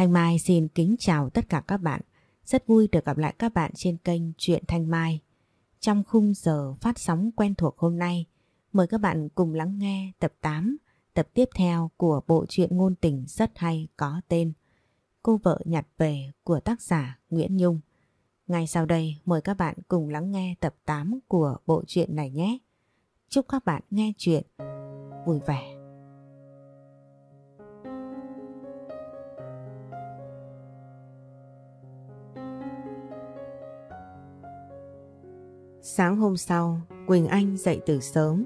Thanh Mai xin kính chào tất cả các bạn. Rất vui được gặp lại các bạn trên kênh Truyện Thanh Mai. Trong khung giờ phát sóng quen thuộc hôm nay, mời các bạn cùng lắng nghe tập 8, tập tiếp theo của bộ truyện ngôn tình rất hay có tên Cô vợ nhặt về của tác giả Nguyễn Nhung. Ngay sau đây mời các bạn cùng lắng nghe tập 8 của bộ truyện này nhé. Chúc các bạn nghe chuyện vui vẻ. Sáng hôm sau, Quỳnh Anh dậy từ sớm.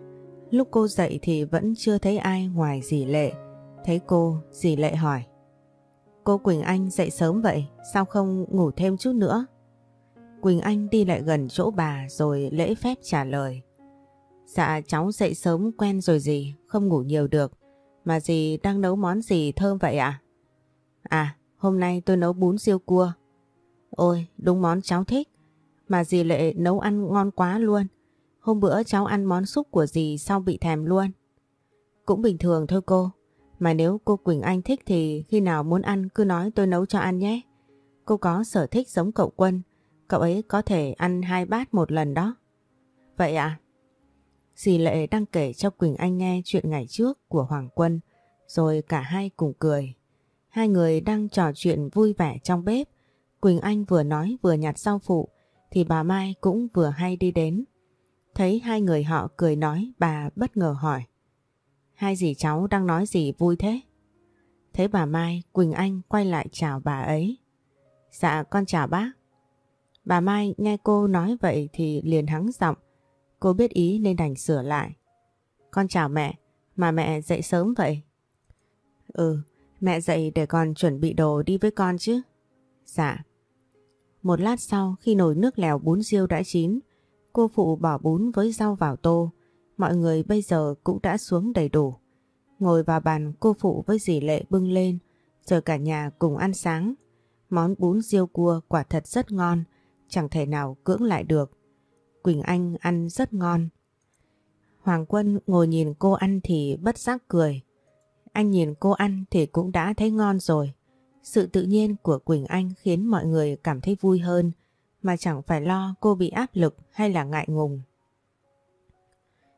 Lúc cô dậy thì vẫn chưa thấy ai ngoài dì Lệ. Thấy cô, dì Lệ hỏi. Cô Quỳnh Anh dậy sớm vậy, sao không ngủ thêm chút nữa? Quỳnh Anh đi lại gần chỗ bà rồi lễ phép trả lời. Dạ cháu dậy sớm quen rồi gì, không ngủ nhiều được. Mà dì đang nấu món gì thơm vậy ạ? À? à, hôm nay tôi nấu bún riêu cua. Ôi, đúng món cháu thích. Mà dì Lệ nấu ăn ngon quá luôn. Hôm bữa cháu ăn món súp của dì sau bị thèm luôn. Cũng bình thường thôi cô. Mà nếu cô Quỳnh Anh thích thì khi nào muốn ăn cứ nói tôi nấu cho ăn nhé. Cô có sở thích giống cậu Quân. Cậu ấy có thể ăn hai bát một lần đó. Vậy à? Dì Lệ đang kể cho Quỳnh Anh nghe chuyện ngày trước của Hoàng Quân. Rồi cả hai cùng cười. Hai người đang trò chuyện vui vẻ trong bếp. Quỳnh Anh vừa nói vừa nhặt rau phụ thì bà Mai cũng vừa hay đi đến. Thấy hai người họ cười nói bà bất ngờ hỏi. Hai dì cháu đang nói gì vui thế? Thấy bà Mai, Quỳnh Anh quay lại chào bà ấy. Dạ con chào bác. Bà Mai nghe cô nói vậy thì liền hắng giọng. Cô biết ý nên đành sửa lại. Con chào mẹ, mà mẹ dậy sớm vậy? Ừ, mẹ dậy để con chuẩn bị đồ đi với con chứ. Dạ. Một lát sau khi nồi nước lèo bún riêu đã chín, cô phụ bỏ bún với rau vào tô. Mọi người bây giờ cũng đã xuống đầy đủ. Ngồi vào bàn cô phụ với dì lệ bưng lên, rồi cả nhà cùng ăn sáng. Món bún riêu cua quả thật rất ngon, chẳng thể nào cưỡng lại được. Quỳnh Anh ăn rất ngon. Hoàng Quân ngồi nhìn cô ăn thì bất giác cười. Anh nhìn cô ăn thì cũng đã thấy ngon rồi. Sự tự nhiên của Quỳnh Anh khiến mọi người cảm thấy vui hơn, mà chẳng phải lo cô bị áp lực hay là ngại ngùng.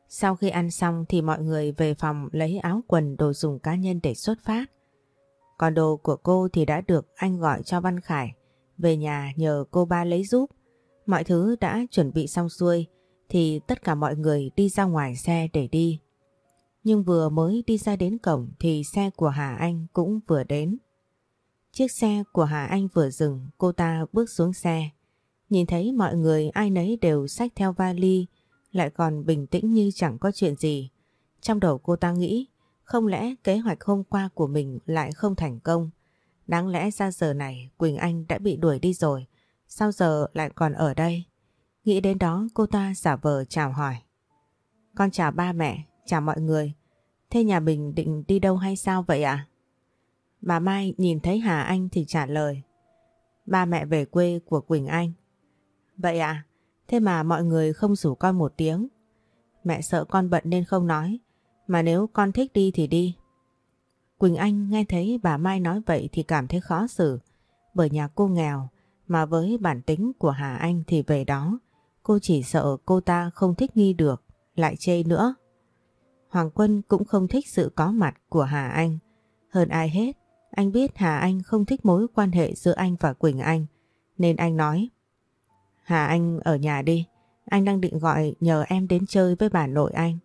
Sau khi ăn xong thì mọi người về phòng lấy áo quần, đồ dùng cá nhân để xuất phát. Còn đồ của cô thì đã được anh gọi cho Văn Khải về nhà nhờ cô ba lấy giúp. Mọi thứ đã chuẩn bị xong xuôi thì tất cả mọi người đi ra ngoài xe để đi. Nhưng vừa mới đi ra đến cổng thì xe của Hà Anh cũng vừa đến. Chiếc xe của Hà Anh vừa dừng, cô ta bước xuống xe. Nhìn thấy mọi người ai nấy đều xách theo vali, lại còn bình tĩnh như chẳng có chuyện gì. Trong đầu cô ta nghĩ, không lẽ kế hoạch hôm qua của mình lại không thành công? Đáng lẽ ra giờ này Quỳnh Anh đã bị đuổi đi rồi, sao giờ lại còn ở đây? Nghĩ đến đó cô ta giả vờ chào hỏi. Con chào ba mẹ, chào mọi người. Thế nhà mình định đi đâu hay sao vậy ạ? À? Bà Mai nhìn thấy Hà Anh thì trả lời. Ba mẹ về quê của Quỳnh Anh. Vậy à? Thế mà mọi người không rủ con một tiếng. Mẹ sợ con bận nên không nói. Mà nếu con thích đi thì đi. Quỳnh Anh nghe thấy bà Mai nói vậy thì cảm thấy khó xử. Bởi nhà cô nghèo mà với bản tính của Hà Anh thì về đó cô chỉ sợ cô ta không thích nghi được, lại chê nữa. Hoàng Quân cũng không thích sự có mặt của Hà Anh. Hơn ai hết, anh biết Hà Anh không thích mối quan hệ giữa anh và Quỳnh Anh, nên anh nói Hà Anh ở nhà đi, anh đang định gọi nhờ em đến chơi với bà nội anh.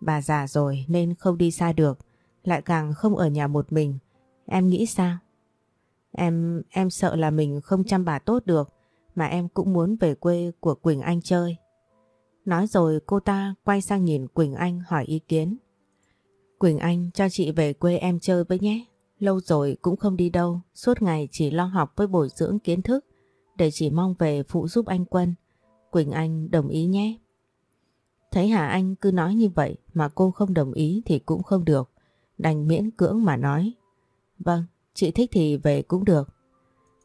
Bà già rồi nên không đi xa được, lại càng không ở nhà một mình. Em nghĩ sao? Em em sợ là mình không chăm bà tốt được, mà em cũng muốn về quê của Quỳnh Anh chơi. Nói rồi cô ta quay sang nhìn Quỳnh Anh hỏi ý kiến. Quỳnh Anh cho chị về quê em chơi với nhé. Lâu rồi cũng không đi đâu, suốt ngày chỉ lo học với bồi dưỡng kiến thức để chỉ mong về phụ giúp anh Quân. Quỳnh Anh đồng ý nhé. Thấy Hà Anh cứ nói như vậy mà cô không đồng ý thì cũng không được. Đành miễn cưỡng mà nói. Vâng, chị thích thì về cũng được.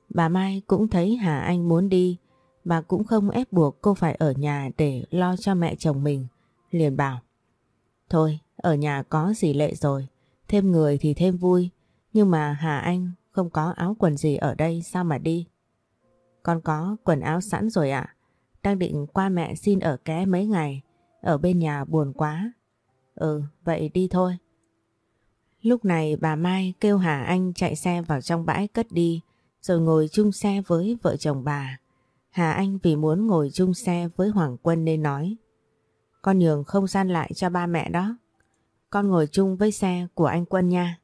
Bà Mai cũng thấy Hà Anh muốn đi. Bà cũng không ép buộc cô phải ở nhà để lo cho mẹ chồng mình. Liền bảo. Thôi, ở nhà có gì lệ rồi. Thêm người thì thêm vui. Nhưng mà Hà Anh không có áo quần gì ở đây sao mà đi? Con có quần áo sẵn rồi ạ. Đang định qua mẹ xin ở ké mấy ngày. Ở bên nhà buồn quá. Ừ, vậy đi thôi. Lúc này bà Mai kêu Hà Anh chạy xe vào trong bãi cất đi rồi ngồi chung xe với vợ chồng bà. Hà Anh vì muốn ngồi chung xe với Hoàng Quân nên nói Con nhường không gian lại cho ba mẹ đó. Con ngồi chung với xe của anh Quân nha.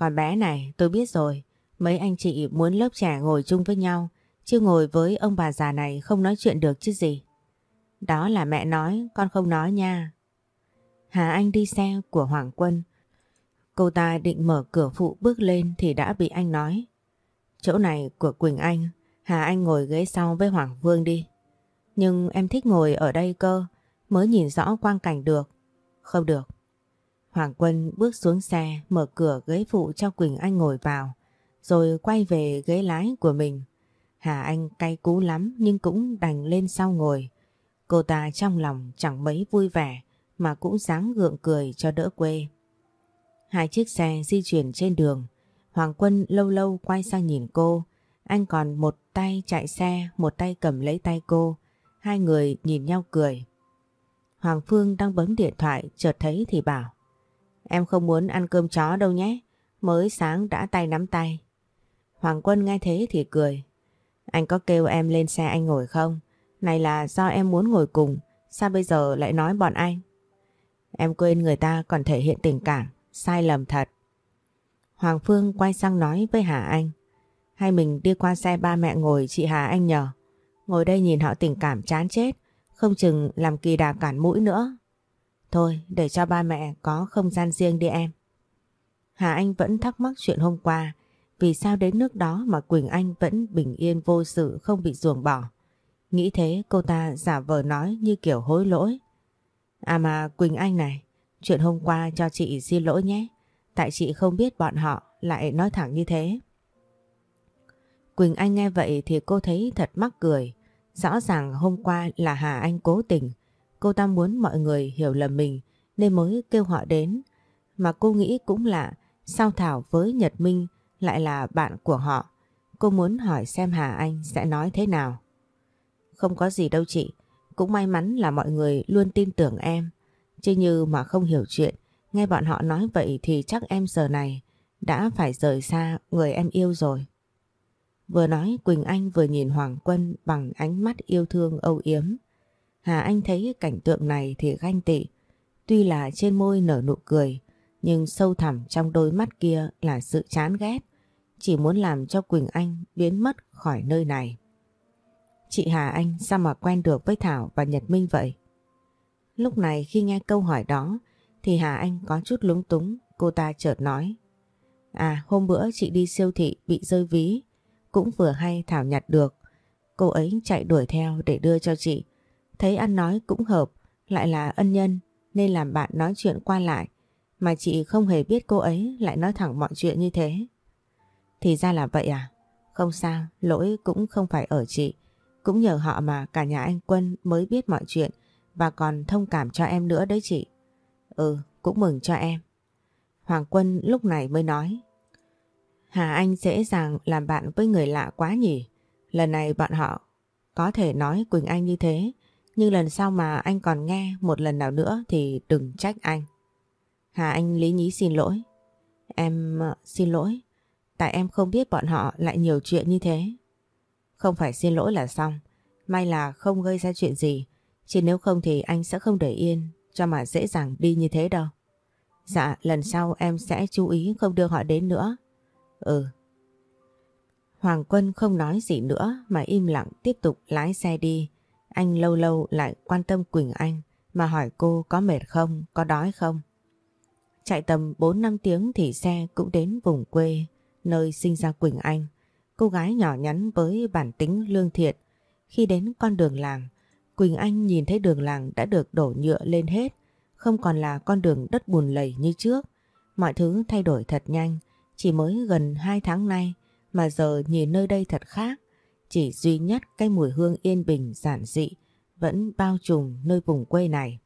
Còn bé này tôi biết rồi, mấy anh chị muốn lớp trẻ ngồi chung với nhau, chứ ngồi với ông bà già này không nói chuyện được chứ gì. Đó là mẹ nói, con không nói nha. Hà Anh đi xe của Hoàng Quân. Cô ta định mở cửa phụ bước lên thì đã bị anh nói. Chỗ này của Quỳnh Anh, Hà Anh ngồi ghế sau với Hoàng Vương đi. Nhưng em thích ngồi ở đây cơ, mới nhìn rõ quang cảnh được. Không được. Hoàng Quân bước xuống xe, mở cửa ghế phụ cho Quỳnh Anh ngồi vào, rồi quay về ghế lái của mình. Hà Anh cay cú lắm nhưng cũng đành lên sau ngồi. Cô ta trong lòng chẳng mấy vui vẻ mà cũng dáng gượng cười cho đỡ quê. Hai chiếc xe di chuyển trên đường. Hoàng Quân lâu lâu quay sang nhìn cô. Anh còn một tay chạy xe, một tay cầm lấy tay cô. Hai người nhìn nhau cười. Hoàng Phương đang bấm điện thoại chợt thấy thì bảo Em không muốn ăn cơm chó đâu nhé. Mới sáng đã tay nắm tay. Hoàng Quân nghe thế thì cười. Anh có kêu em lên xe anh ngồi không? Này là do em muốn ngồi cùng. Sao bây giờ lại nói bọn anh? Em quên người ta còn thể hiện tình cảm. Sai lầm thật. Hoàng Phương quay sang nói với Hà Anh. Hay mình đi qua xe ba mẹ ngồi, chị Hà Anh nhờ. Ngồi đây nhìn họ tình cảm chán chết. Không chừng làm kỳ đà cản mũi nữa. Thôi để cho ba mẹ có không gian riêng đi em. Hà Anh vẫn thắc mắc chuyện hôm qua. Vì sao đến nước đó mà Quỳnh Anh vẫn bình yên vô sự không bị ruồng bỏ. Nghĩ thế cô ta giả vờ nói như kiểu hối lỗi. À mà Quỳnh Anh này, chuyện hôm qua cho chị xin lỗi nhé. Tại chị không biết bọn họ lại nói thẳng như thế. Quỳnh Anh nghe vậy thì cô thấy thật mắc cười. Rõ ràng hôm qua là Hà Anh cố tình. Cô ta muốn mọi người hiểu lầm mình nên mới kêu họ đến. Mà cô nghĩ cũng lạ sao Thảo với Nhật Minh lại là bạn của họ. Cô muốn hỏi xem Hà Anh sẽ nói thế nào. Không có gì đâu chị. Cũng may mắn là mọi người luôn tin tưởng em. Chứ như mà không hiểu chuyện, nghe bọn họ nói vậy thì chắc em giờ này đã phải rời xa người em yêu rồi. Vừa nói Quỳnh Anh vừa nhìn Hoàng Quân bằng ánh mắt yêu thương âu yếm. Hà Anh thấy cảnh tượng này thì ganh tị. Tuy là trên môi nở nụ cười, nhưng sâu thẳm trong đôi mắt kia là sự chán ghét. Chỉ muốn làm cho Quỳnh Anh biến mất khỏi nơi này. Chị Hà Anh sao mà quen được với Thảo và Nhật Minh vậy? Lúc này khi nghe câu hỏi đó thì Hà Anh có chút lúng túng, cô ta chợt nói. À hôm bữa chị đi siêu thị bị rơi ví, cũng vừa hay Thảo nhặt được. Cô ấy chạy đuổi theo để đưa cho chị. Thấy ăn nói cũng hợp, lại là ân nhân nên làm bạn nói chuyện qua lại. Mà chị không hề biết cô ấy lại nói thẳng mọi chuyện như thế. Thì ra là vậy à? Không sao, lỗi cũng không phải ở chị. Cũng nhờ họ mà cả nhà anh Quân mới biết mọi chuyện và còn thông cảm cho em nữa đấy chị. Ừ, cũng mừng cho em. Hoàng Quân lúc này mới nói. Hà Anh dễ dàng làm bạn với người lạ quá nhỉ. Lần này bọn họ có thể nói Quỳnh Anh như thế, nhưng lần sau mà anh còn nghe một lần nào nữa thì đừng trách anh. Hà Anh lý nhí xin lỗi. Em ờ, xin lỗi, tại em không biết bọn họ lại nhiều chuyện như thế. Không phải xin lỗi là xong, may là không gây ra chuyện gì, chỉ nếu không thì anh sẽ không để yên cho mà dễ dàng đi như thế đâu. Dạ, lần sau em sẽ chú ý không đưa họ đến nữa. Ừ. Hoàng Quân không nói gì nữa mà im lặng tiếp tục lái xe đi. Anh lâu lâu lại quan tâm Quỳnh Anh mà hỏi cô có mệt không, có đói không. Chạy tầm 4-5 tiếng thì xe cũng đến vùng quê, nơi sinh ra Quỳnh Anh. Cô gái nhỏ nhắn với bản tính lương thiện. Khi đến con đường làng, Quỳnh Anh nhìn thấy đường làng đã được đổ nhựa lên hết, không còn là con đường đất bùn lầy như trước. Mọi thứ thay đổi thật nhanh, chỉ mới gần 2 tháng nay mà giờ nhìn nơi đây thật khác. Chỉ duy nhất cái mùi hương yên bình giản dị vẫn bao trùm nơi vùng quê này.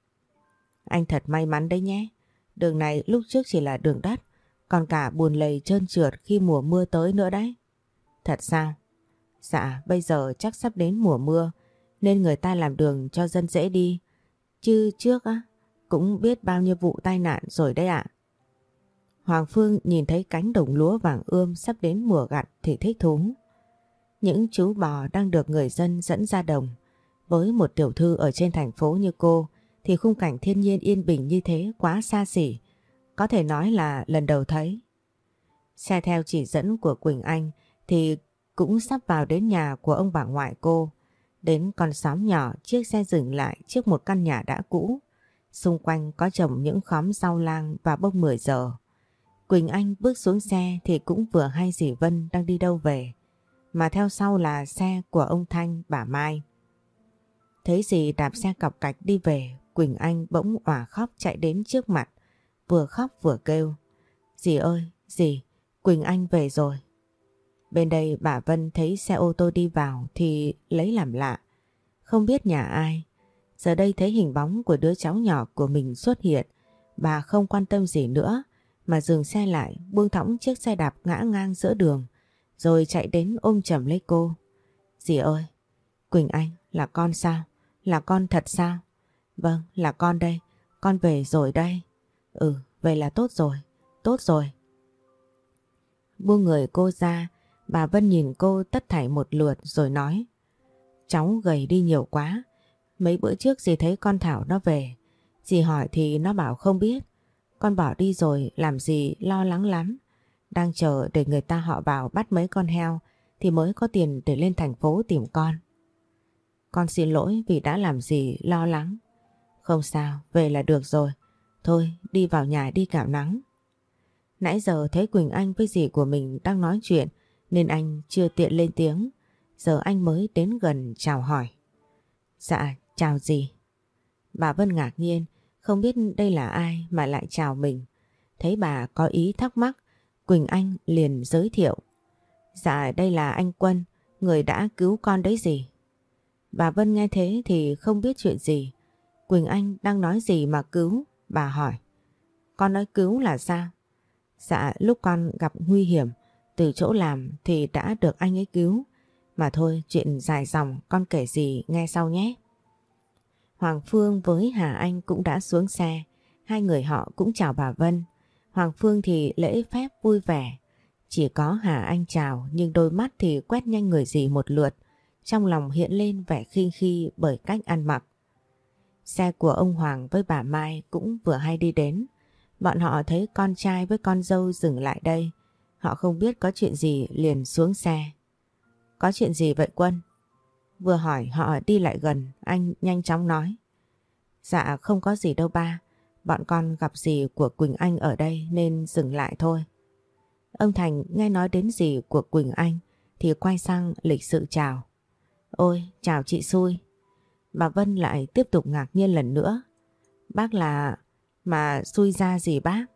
Anh thật may mắn đấy nhé. Đường này lúc trước chỉ là đường đất, còn cả buồn lầy trơn trượt khi mùa mưa tới nữa đấy. Thật sao? Dạ, bây giờ chắc sắp đến mùa mưa nên người ta làm đường cho dân dễ đi. Chứ trước á, cũng biết bao nhiêu vụ tai nạn rồi đấy ạ. Hoàng Phương nhìn thấy cánh đồng lúa vàng ươm sắp đến mùa gặt thì thích thú. Những chú bò đang được người dân dẫn ra đồng. Với một tiểu thư ở trên thành phố như cô, thì khung cảnh thiên nhiên yên bình như thế quá xa xỉ. Có thể nói là lần đầu thấy. Xe theo chỉ dẫn của Quỳnh Anh thì cũng sắp vào đến nhà của ông bà ngoại cô. Đến con xóm nhỏ, chiếc xe dừng lại trước một căn nhà đã cũ. Xung quanh có trồng những khóm rau lang và bông 10 giờ. Quỳnh Anh bước xuống xe thì cũng vừa hay dì Vân đang đi đâu về. Mà theo sau là xe của ông Thanh, bà Mai. Thấy dì đạp xe cọc cạch đi về, Quỳnh Anh bỗng òa khóc chạy đến trước mặt. Vừa khóc vừa kêu. Dì ơi, dì, Quỳnh Anh về rồi. Bên đây bà Vân thấy xe ô tô đi vào thì lấy làm lạ. Không biết nhà ai. Giờ đây thấy hình bóng của đứa cháu nhỏ của mình xuất hiện. Bà không quan tâm gì nữa mà dừng xe lại buông thõng chiếc xe đạp ngã ngang giữa đường rồi chạy đến ôm chầm lấy cô. Dì ơi, Quỳnh Anh là con sao? Là con thật sao? Vâng, là con đây. Con về rồi đây. Ừ, về là tốt rồi. Tốt rồi. Buông người cô ra, bà Vân nhìn cô tất thảy một lượt rồi nói. Cháu gầy đi nhiều quá. Mấy bữa trước dì thấy con Thảo nó về. Dì hỏi thì nó bảo không biết. Con bỏ đi rồi làm gì lo lắng lắm. Đang chờ để người ta họ vào bắt mấy con heo thì mới có tiền để lên thành phố tìm con. Con xin lỗi vì đã làm gì lo lắng. Không sao, về là được rồi. Thôi, đi vào nhà đi cảm nắng. Nãy giờ thấy Quỳnh Anh với dì của mình đang nói chuyện nên anh chưa tiện lên tiếng. Giờ anh mới đến gần chào hỏi. Dạ, chào dì. Bà Vân ngạc nhiên, không biết đây là ai mà lại chào mình. Thấy bà có ý thắc mắc, Quỳnh Anh liền giới thiệu. Dạ, đây là anh Quân, người đã cứu con đấy gì. Bà Vân nghe thế thì không biết chuyện gì. Quỳnh Anh đang nói gì mà cứu, bà hỏi. Con nói cứu là sao? Dạ, lúc con gặp nguy hiểm, từ chỗ làm thì đã được anh ấy cứu. Mà thôi chuyện dài dòng con kể gì nghe sau nhé. Hoàng Phương với Hà Anh cũng đã xuống xe. Hai người họ cũng chào bà Vân. Hoàng Phương thì lễ phép vui vẻ. Chỉ có Hà Anh chào nhưng đôi mắt thì quét nhanh người gì một lượt. Trong lòng hiện lên vẻ khinh khi bởi cách ăn mặc. Xe của ông Hoàng với bà Mai cũng vừa hay đi đến. Bọn họ thấy con trai với con dâu dừng lại đây. Họ không biết có chuyện gì liền xuống xe. Có chuyện gì vậy Quân? Vừa hỏi họ đi lại gần, anh nhanh chóng nói. Dạ không có gì đâu ba, bọn con gặp gì của Quỳnh Anh ở đây nên dừng lại thôi. Ông Thành nghe nói đến gì của Quỳnh Anh thì quay sang lịch sự chào. Ôi, chào chị xui. Bà Vân lại tiếp tục ngạc nhiên lần nữa. Bác là... mà xui ra gì bác?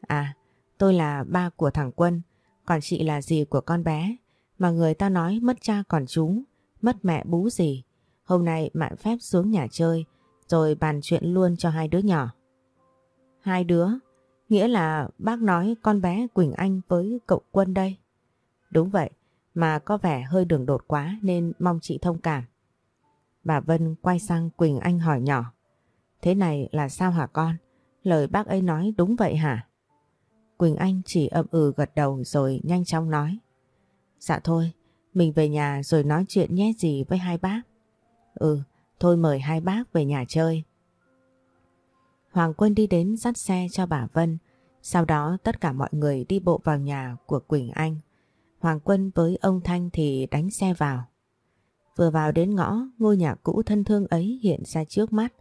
À, tôi là ba của thằng Quân, còn chị là gì của con bé, mà người ta nói mất cha còn chú, mất mẹ bú gì. Hôm nay mạn phép xuống nhà chơi, rồi bàn chuyện luôn cho hai đứa nhỏ. Hai đứa, nghĩa là bác nói con bé Quỳnh Anh với cậu Quân đây. Đúng vậy, mà có vẻ hơi đường đột quá nên mong chị thông cảm. Bà Vân quay sang Quỳnh Anh hỏi nhỏ. Thế này là sao hả con? Lời bác ấy nói đúng vậy hả? Quỳnh Anh chỉ ậm ừ gật đầu rồi nhanh chóng nói. Dạ thôi, mình về nhà rồi nói chuyện nhé gì với hai bác. Ừ, thôi mời hai bác về nhà chơi. Hoàng Quân đi đến dắt xe cho bà Vân. Sau đó tất cả mọi người đi bộ vào nhà của Quỳnh Anh. Hoàng Quân với ông Thanh thì đánh xe vào. Vừa vào đến ngõ, ngôi nhà cũ thân thương ấy hiện ra trước mắt.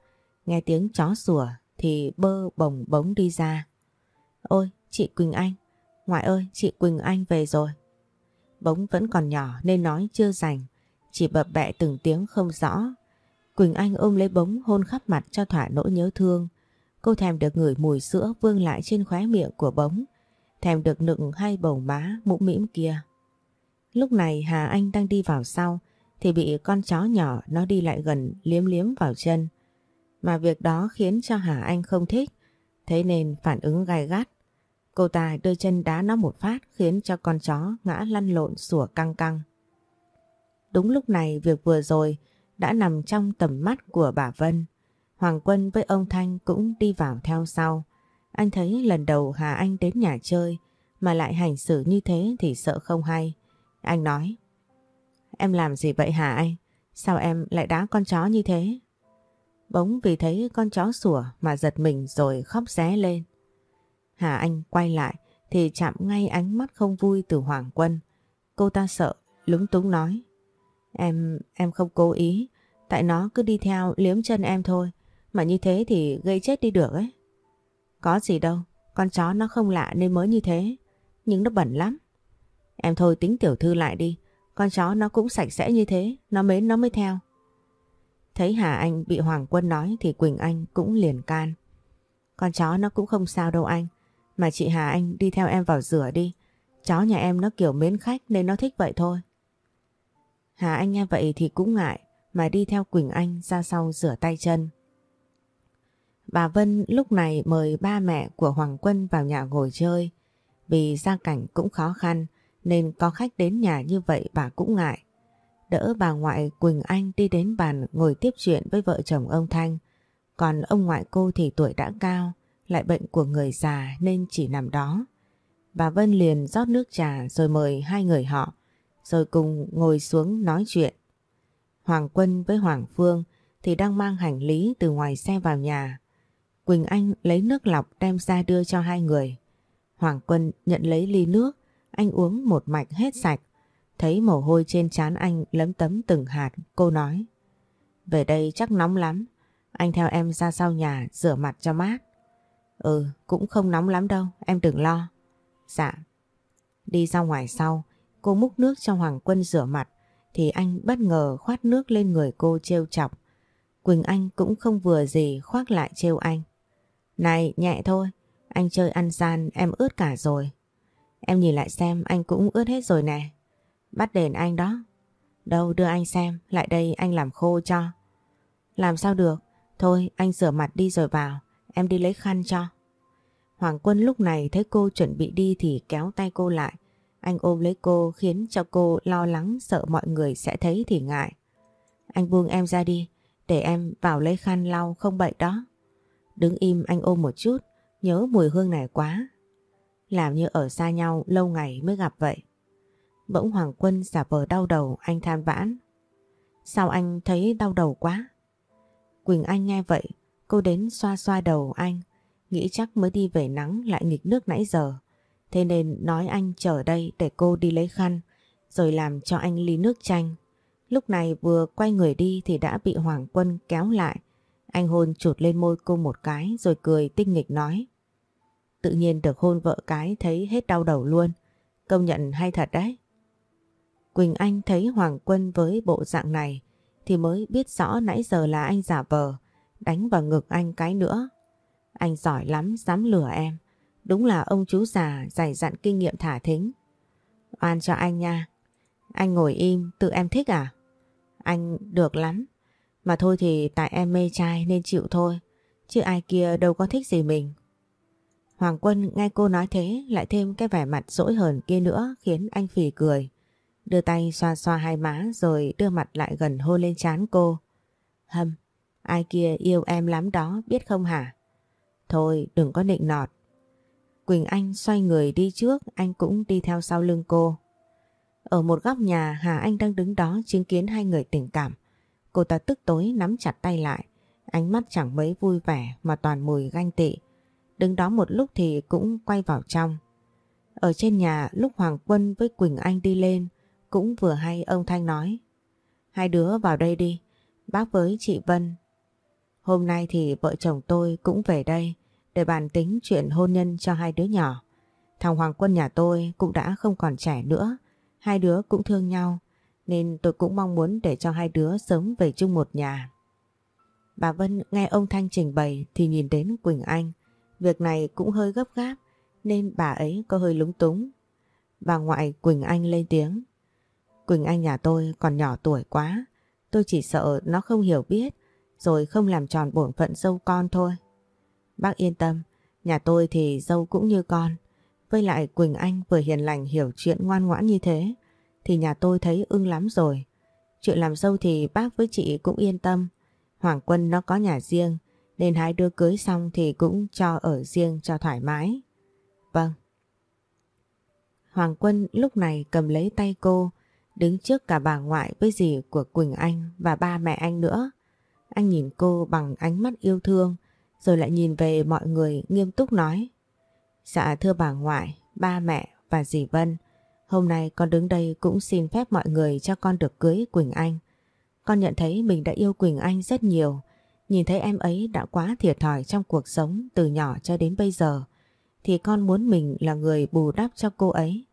Nghe tiếng chó sủa thì bơ bồng bóng đi ra. Ôi, chị Quỳnh Anh, ngoại ơi, chị Quỳnh Anh về rồi. Bóng vẫn còn nhỏ nên nói chưa rành, chỉ bập bẹ từng tiếng không rõ. Quỳnh Anh ôm lấy bóng hôn khắp mặt cho thỏa nỗi nhớ thương. Cô thèm được ngửi mùi sữa vương lại trên khóe miệng của bóng. Thèm được nựng hai bầu má mũm mĩm kia. Lúc này Hà Anh đang đi vào sau thì bị con chó nhỏ nó đi lại gần liếm liếm vào chân. Mà việc đó khiến cho Hà Anh không thích, thế nên phản ứng gai gắt. Cô ta đưa chân đá nó một phát khiến cho con chó ngã lăn lộn sủa căng căng. Đúng lúc này việc vừa rồi đã nằm trong tầm mắt của bà Vân. Hoàng Quân với ông Thanh cũng đi vào theo sau. Anh thấy lần đầu Hà Anh đến nhà chơi mà lại hành xử như thế thì sợ không hay. Anh nói Em làm gì vậy hả anh? Sao em lại đá con chó như thế? Bỗng vì thấy con chó sủa mà giật mình rồi khóc ré lên. Hà Anh quay lại thì chạm ngay ánh mắt không vui từ Hoàng Quân. Cô ta sợ, lúng túng nói. Em, em không cố ý, tại nó cứ đi theo liếm chân em thôi. Mà như thế thì gây chết đi được ấy. Có gì đâu, con chó nó không lạ nên mới như thế. Nhưng nó bẩn lắm. Em thôi tính tiểu thư lại đi. Con chó nó cũng sạch sẽ như thế, nó mến nó mới theo. Thấy Hà Anh bị Hoàng Quân nói thì Quỳnh Anh cũng liền can. Con chó nó cũng không sao đâu anh. Mà chị Hà Anh đi theo em vào rửa đi. Chó nhà em nó kiểu mến khách nên nó thích vậy thôi. Hà Anh nghe vậy thì cũng ngại mà đi theo Quỳnh Anh ra sau rửa tay chân. Bà Vân lúc này mời ba mẹ của Hoàng Quân vào nhà ngồi chơi. Vì gia cảnh cũng khó khăn nên có khách đến nhà như vậy bà cũng ngại. Đỡ bà ngoại Quỳnh Anh đi đến bàn ngồi tiếp chuyện với vợ chồng ông Thanh. Còn ông ngoại cô thì tuổi đã cao, lại bệnh của người già nên chỉ nằm đó. Bà Vân liền rót nước trà rồi mời hai người họ, rồi cùng ngồi xuống nói chuyện. Hoàng Quân với Hoàng Phương thì đang mang hành lý từ ngoài xe vào nhà. Quỳnh Anh lấy nước lọc đem ra đưa cho hai người. Hoàng Quân nhận lấy ly nước, anh uống một mạch hết sạch. Thấy mồ hôi trên trán anh lấm tấm từng hạt, cô nói. Về đây chắc nóng lắm, anh theo em ra sau nhà rửa mặt cho mát. Ừ, cũng không nóng lắm đâu, em đừng lo. Dạ. Đi ra ngoài sau, cô múc nước cho Hoàng Quân rửa mặt, thì anh bất ngờ khoát nước lên người cô trêu chọc. Quỳnh Anh cũng không vừa gì khoác lại trêu anh. Này, nhẹ thôi, anh chơi ăn gian em ướt cả rồi. Em nhìn lại xem anh cũng ướt hết rồi nè. Bắt đền anh đó. Đâu đưa anh xem, lại đây anh làm khô cho. Làm sao được, thôi anh rửa mặt đi rồi vào, em đi lấy khăn cho. Hoàng Quân lúc này thấy cô chuẩn bị đi thì kéo tay cô lại. Anh ôm lấy cô khiến cho cô lo lắng sợ mọi người sẽ thấy thì ngại. Anh buông em ra đi, để em vào lấy khăn lau không bậy đó. Đứng im anh ôm một chút, nhớ mùi hương này quá. Làm như ở xa nhau lâu ngày mới gặp vậy. Bỗng Hoàng Quân giả vờ đau đầu anh than vãn. Sao anh thấy đau đầu quá? Quỳnh Anh nghe vậy, cô đến xoa xoa đầu anh, nghĩ chắc mới đi về nắng lại nghịch nước nãy giờ. Thế nên nói anh chờ đây để cô đi lấy khăn, rồi làm cho anh ly nước chanh. Lúc này vừa quay người đi thì đã bị Hoàng Quân kéo lại. Anh hôn chụt lên môi cô một cái rồi cười tinh nghịch nói. Tự nhiên được hôn vợ cái thấy hết đau đầu luôn. Công nhận hay thật đấy. Quỳnh Anh thấy Hoàng Quân với bộ dạng này thì mới biết rõ nãy giờ là anh giả vờ, đánh vào ngực anh cái nữa. Anh giỏi lắm, dám lừa em. Đúng là ông chú già dày dặn kinh nghiệm thả thính. Oan cho anh nha. Anh ngồi im, tự em thích à? Anh được lắm. Mà thôi thì tại em mê trai nên chịu thôi. Chứ ai kia đâu có thích gì mình. Hoàng Quân nghe cô nói thế lại thêm cái vẻ mặt dỗi hờn kia nữa khiến anh phì cười. Đưa tay xoa xoa hai má rồi đưa mặt lại gần hôn lên trán cô. Hâm, ai kia yêu em lắm đó biết không hả? Thôi đừng có định nọt. Quỳnh Anh xoay người đi trước anh cũng đi theo sau lưng cô. Ở một góc nhà Hà Anh đang đứng đó chứng kiến hai người tình cảm. Cô ta tức tối nắm chặt tay lại. Ánh mắt chẳng mấy vui vẻ mà toàn mùi ganh tị. Đứng đó một lúc thì cũng quay vào trong. Ở trên nhà lúc Hoàng Quân với Quỳnh Anh đi lên cũng vừa hay ông Thanh nói Hai đứa vào đây đi, bác với chị Vân. Hôm nay thì vợ chồng tôi cũng về đây để bàn tính chuyện hôn nhân cho hai đứa nhỏ. Thằng Hoàng Quân nhà tôi cũng đã không còn trẻ nữa, hai đứa cũng thương nhau nên tôi cũng mong muốn để cho hai đứa sớm về chung một nhà. Bà Vân nghe ông Thanh trình bày thì nhìn đến Quỳnh Anh. Việc này cũng hơi gấp gáp nên bà ấy có hơi lúng túng. Bà ngoại Quỳnh Anh lên tiếng. Quỳnh Anh nhà tôi còn nhỏ tuổi quá. Tôi chỉ sợ nó không hiểu biết rồi không làm tròn bổn phận dâu con thôi. Bác yên tâm, nhà tôi thì dâu cũng như con. Với lại Quỳnh Anh vừa hiền lành hiểu chuyện ngoan ngoãn như thế thì nhà tôi thấy ưng lắm rồi. Chuyện làm dâu thì bác với chị cũng yên tâm. Hoàng Quân nó có nhà riêng nên hai đứa cưới xong thì cũng cho ở riêng cho thoải mái. Vâng. Hoàng Quân lúc này cầm lấy tay cô đứng trước cả bà ngoại với dì của Quỳnh Anh và ba mẹ anh nữa. Anh nhìn cô bằng ánh mắt yêu thương rồi lại nhìn về mọi người nghiêm túc nói. Dạ thưa bà ngoại, ba mẹ và dì Vân, hôm nay con đứng đây cũng xin phép mọi người cho con được cưới Quỳnh Anh. Con nhận thấy mình đã yêu Quỳnh Anh rất nhiều, nhìn thấy em ấy đã quá thiệt thòi trong cuộc sống từ nhỏ cho đến bây giờ, thì con muốn mình là người bù đắp cho cô ấy,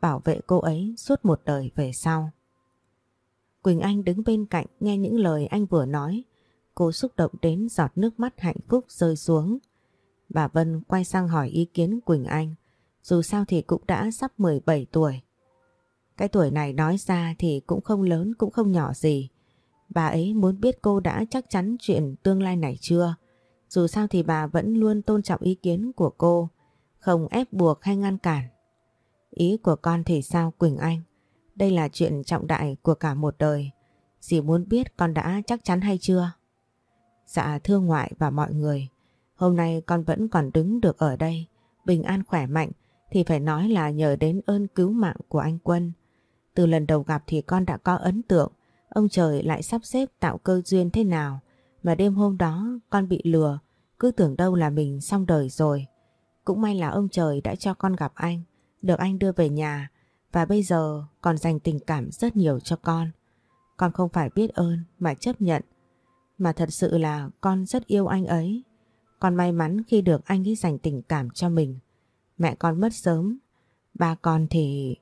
bảo vệ cô ấy suốt một đời về sau. Quỳnh Anh đứng bên cạnh nghe những lời anh vừa nói, cô xúc động đến giọt nước mắt hạnh phúc rơi xuống. Bà Vân quay sang hỏi ý kiến Quỳnh Anh, dù sao thì cũng đã sắp 17 tuổi. Cái tuổi này nói ra thì cũng không lớn cũng không nhỏ gì. Bà ấy muốn biết cô đã chắc chắn chuyện tương lai này chưa. Dù sao thì bà vẫn luôn tôn trọng ý kiến của cô, không ép buộc hay ngăn cản. Ý của con thì sao Quỳnh Anh? Đây là chuyện trọng đại của cả một đời. Dì muốn biết con đã chắc chắn hay chưa? Dạ thưa ngoại và mọi người, hôm nay con vẫn còn đứng được ở đây, bình an khỏe mạnh thì phải nói là nhờ đến ơn cứu mạng của anh Quân. Từ lần đầu gặp thì con đã có ấn tượng, ông trời lại sắp xếp tạo cơ duyên thế nào mà đêm hôm đó con bị lừa, cứ tưởng đâu là mình xong đời rồi. Cũng may là ông trời đã cho con gặp anh, được anh đưa về nhà và bây giờ còn dành tình cảm rất nhiều cho con. Con không phải biết ơn mà chấp nhận mà thật sự là con rất yêu anh ấy. Con may mắn khi được anh ấy dành tình cảm cho mình. Mẹ con mất sớm, ba con thì...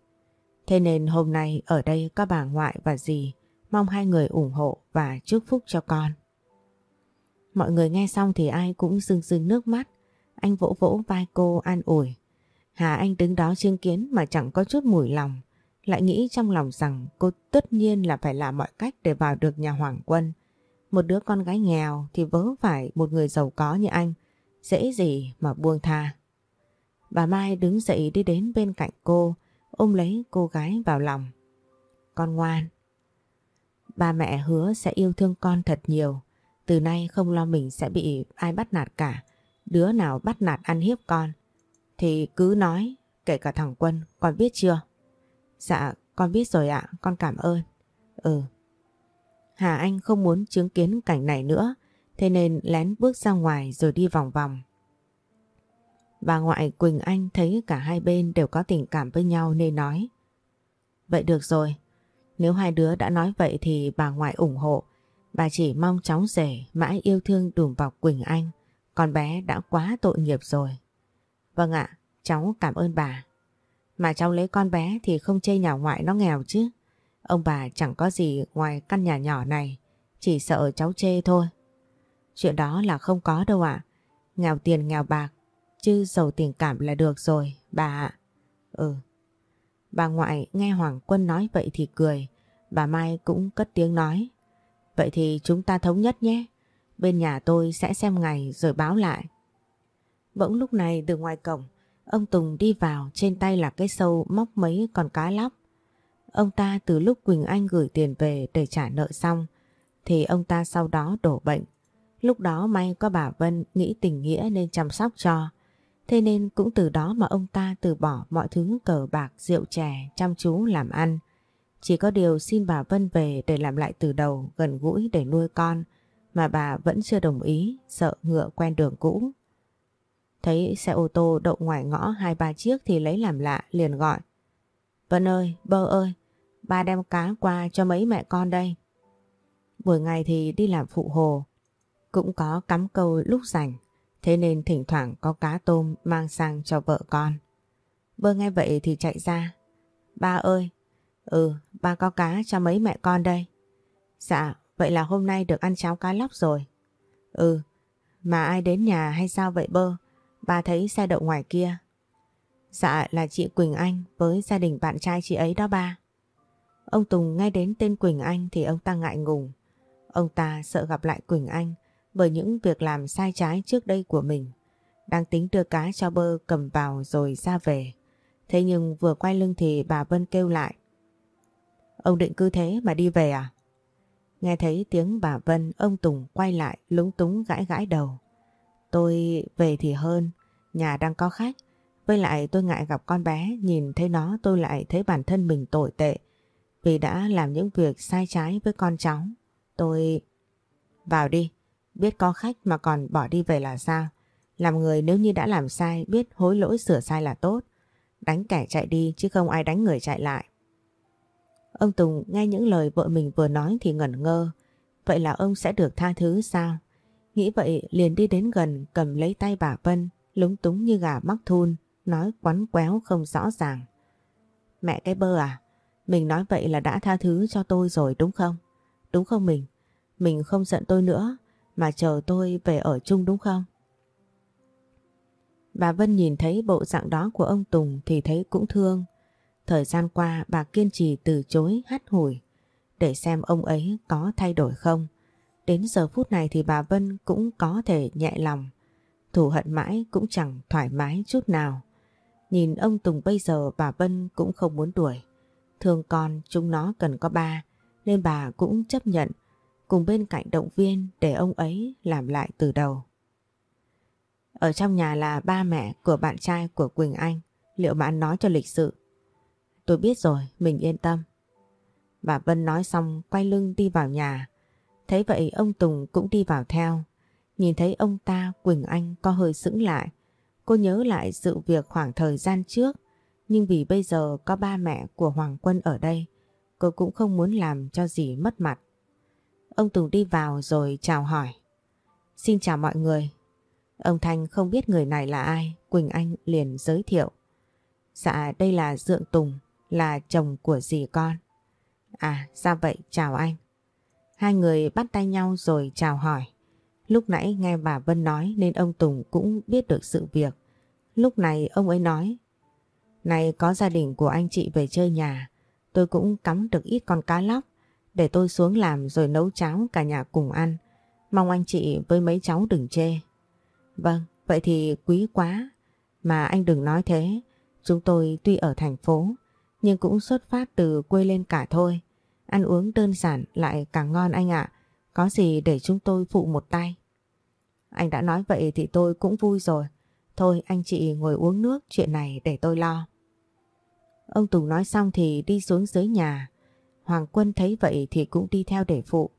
Thế nên hôm nay ở đây các bà ngoại và dì mong hai người ủng hộ và chúc phúc cho con. Mọi người nghe xong thì ai cũng rưng rưng nước mắt. Anh vỗ vỗ vai cô an ủi. Hà Anh đứng đó chứng kiến mà chẳng có chút mùi lòng. Lại nghĩ trong lòng rằng cô tất nhiên là phải làm mọi cách để vào được nhà Hoàng Quân. Một đứa con gái nghèo thì vớ phải một người giàu có như anh. Dễ gì mà buông tha. Bà Mai đứng dậy đi đến bên cạnh cô, ôm lấy cô gái vào lòng. Con ngoan. Ba mẹ hứa sẽ yêu thương con thật nhiều. Từ nay không lo mình sẽ bị ai bắt nạt cả. Đứa nào bắt nạt ăn hiếp con. Thì cứ nói, kể cả thằng Quân, con biết chưa? Dạ, con biết rồi ạ, con cảm ơn. Ừ. Hà Anh không muốn chứng kiến cảnh này nữa, thế nên lén bước ra ngoài rồi đi vòng vòng. Bà ngoại Quỳnh Anh thấy cả hai bên đều có tình cảm với nhau nên nói. Vậy được rồi, nếu hai đứa đã nói vậy thì bà ngoại ủng hộ. Bà chỉ mong cháu rể mãi yêu thương đùm bọc Quỳnh Anh. Con bé đã quá tội nghiệp rồi. Vâng ạ, cháu cảm ơn bà. Mà cháu lấy con bé thì không chê nhà ngoại nó nghèo chứ. Ông bà chẳng có gì ngoài căn nhà nhỏ này, chỉ sợ cháu chê thôi. Chuyện đó là không có đâu ạ. Nghèo tiền nghèo bạc, chứ giàu tình cảm là được rồi, bà ạ. Ừ. Bà ngoại nghe Hoàng Quân nói vậy thì cười, bà Mai cũng cất tiếng nói. Vậy thì chúng ta thống nhất nhé, bên nhà tôi sẽ xem ngày rồi báo lại. Bỗng lúc này từ ngoài cổng, ông Tùng đi vào trên tay là cái sâu móc mấy con cá lóc. Ông ta từ lúc Quỳnh Anh gửi tiền về để trả nợ xong thì ông ta sau đó đổ bệnh. Lúc đó may có bà Vân nghĩ tình nghĩa nên chăm sóc cho. Thế nên cũng từ đó mà ông ta từ bỏ mọi thứ cờ bạc, rượu chè, chăm chú làm ăn. Chỉ có điều xin bà Vân về để làm lại từ đầu gần gũi để nuôi con mà bà vẫn chưa đồng ý, sợ ngựa quen đường cũ. Thấy xe ô tô đậu ngoài ngõ hai ba chiếc thì lấy làm lạ liền gọi. Vân ơi, bơ ơi, ba đem cá qua cho mấy mẹ con đây. Buổi ngày thì đi làm phụ hồ, cũng có cắm câu lúc rảnh, thế nên thỉnh thoảng có cá tôm mang sang cho vợ con. Bơ nghe vậy thì chạy ra. Ba ơi, ừ, ba có cá cho mấy mẹ con đây. Dạ, vậy là hôm nay được ăn cháo cá lóc rồi. Ừ, mà ai đến nhà hay sao vậy bơ? Ba thấy xe đậu ngoài kia. Dạ là chị Quỳnh Anh với gia đình bạn trai chị ấy đó ba. Ông Tùng nghe đến tên Quỳnh Anh thì ông ta ngại ngùng. Ông ta sợ gặp lại Quỳnh Anh bởi những việc làm sai trái trước đây của mình. Đang tính đưa cá cho bơ cầm vào rồi ra về. Thế nhưng vừa quay lưng thì bà Vân kêu lại. Ông định cứ thế mà đi về à? Nghe thấy tiếng bà Vân, ông Tùng quay lại lúng túng gãi gãi đầu. Tôi về thì hơn, nhà đang có khách. Với lại tôi ngại gặp con bé, nhìn thấy nó tôi lại thấy bản thân mình tồi tệ. Vì đã làm những việc sai trái với con cháu. Tôi... Vào đi, biết có khách mà còn bỏ đi về là sao? Làm người nếu như đã làm sai, biết hối lỗi sửa sai là tốt. Đánh kẻ chạy đi chứ không ai đánh người chạy lại. Ông Tùng nghe những lời vợ mình vừa nói thì ngẩn ngơ. Vậy là ông sẽ được tha thứ sao? Nghĩ vậy liền đi đến gần cầm lấy tay bà Vân, lúng túng như gà mắc thun, nói quắn quéo không rõ ràng. Mẹ cái bơ à? Mình nói vậy là đã tha thứ cho tôi rồi đúng không? Đúng không mình? Mình không giận tôi nữa mà chờ tôi về ở chung đúng không? Bà Vân nhìn thấy bộ dạng đó của ông Tùng thì thấy cũng thương. Thời gian qua, bà kiên trì từ chối hắt hủi, để xem ông ấy có thay đổi không. Đến giờ phút này thì bà Vân cũng có thể nhẹ lòng. Thủ hận mãi cũng chẳng thoải mái chút nào. Nhìn ông Tùng bây giờ, bà Vân cũng không muốn đuổi. Thương con chúng nó cần có ba, nên bà cũng chấp nhận cùng bên cạnh động viên để ông ấy làm lại từ đầu. Ở trong nhà là ba mẹ của bạn trai của Quỳnh Anh. Liệu bạn nói cho lịch sự? Tôi biết rồi, mình yên tâm. Bà Vân nói xong quay lưng đi vào nhà. Thấy vậy ông Tùng cũng đi vào theo. Nhìn thấy ông ta Quỳnh Anh có hơi sững lại. Cô nhớ lại sự việc khoảng thời gian trước. Nhưng vì bây giờ có ba mẹ của Hoàng Quân ở đây, cô cũng không muốn làm cho gì mất mặt. Ông Tùng đi vào rồi chào hỏi. Xin chào mọi người. Ông Thanh không biết người này là ai, Quỳnh Anh liền giới thiệu. Dạ đây là Dượng Tùng, là chồng của dì con. À ra vậy chào anh. Hai người bắt tay nhau rồi chào hỏi. Lúc nãy nghe bà Vân nói nên ông Tùng cũng biết được sự việc. Lúc này ông ấy nói Này có gia đình của anh chị về chơi nhà Tôi cũng cắm được ít con cá lóc để tôi xuống làm rồi nấu cháo cả nhà cùng ăn. Mong anh chị với mấy cháu đừng chê. Vâng, vậy thì quý quá. Mà anh đừng nói thế. Chúng tôi tuy ở thành phố Nhưng cũng xuất phát từ quê lên cả thôi. Ăn uống đơn giản lại càng ngon anh ạ. Có gì để chúng tôi phụ một tay. Anh đã nói vậy thì tôi cũng vui rồi. Thôi anh chị ngồi uống nước chuyện này để tôi lo. Ông Tùng nói xong thì đi xuống dưới nhà. Hoàng Quân thấy vậy thì cũng đi theo để phụ.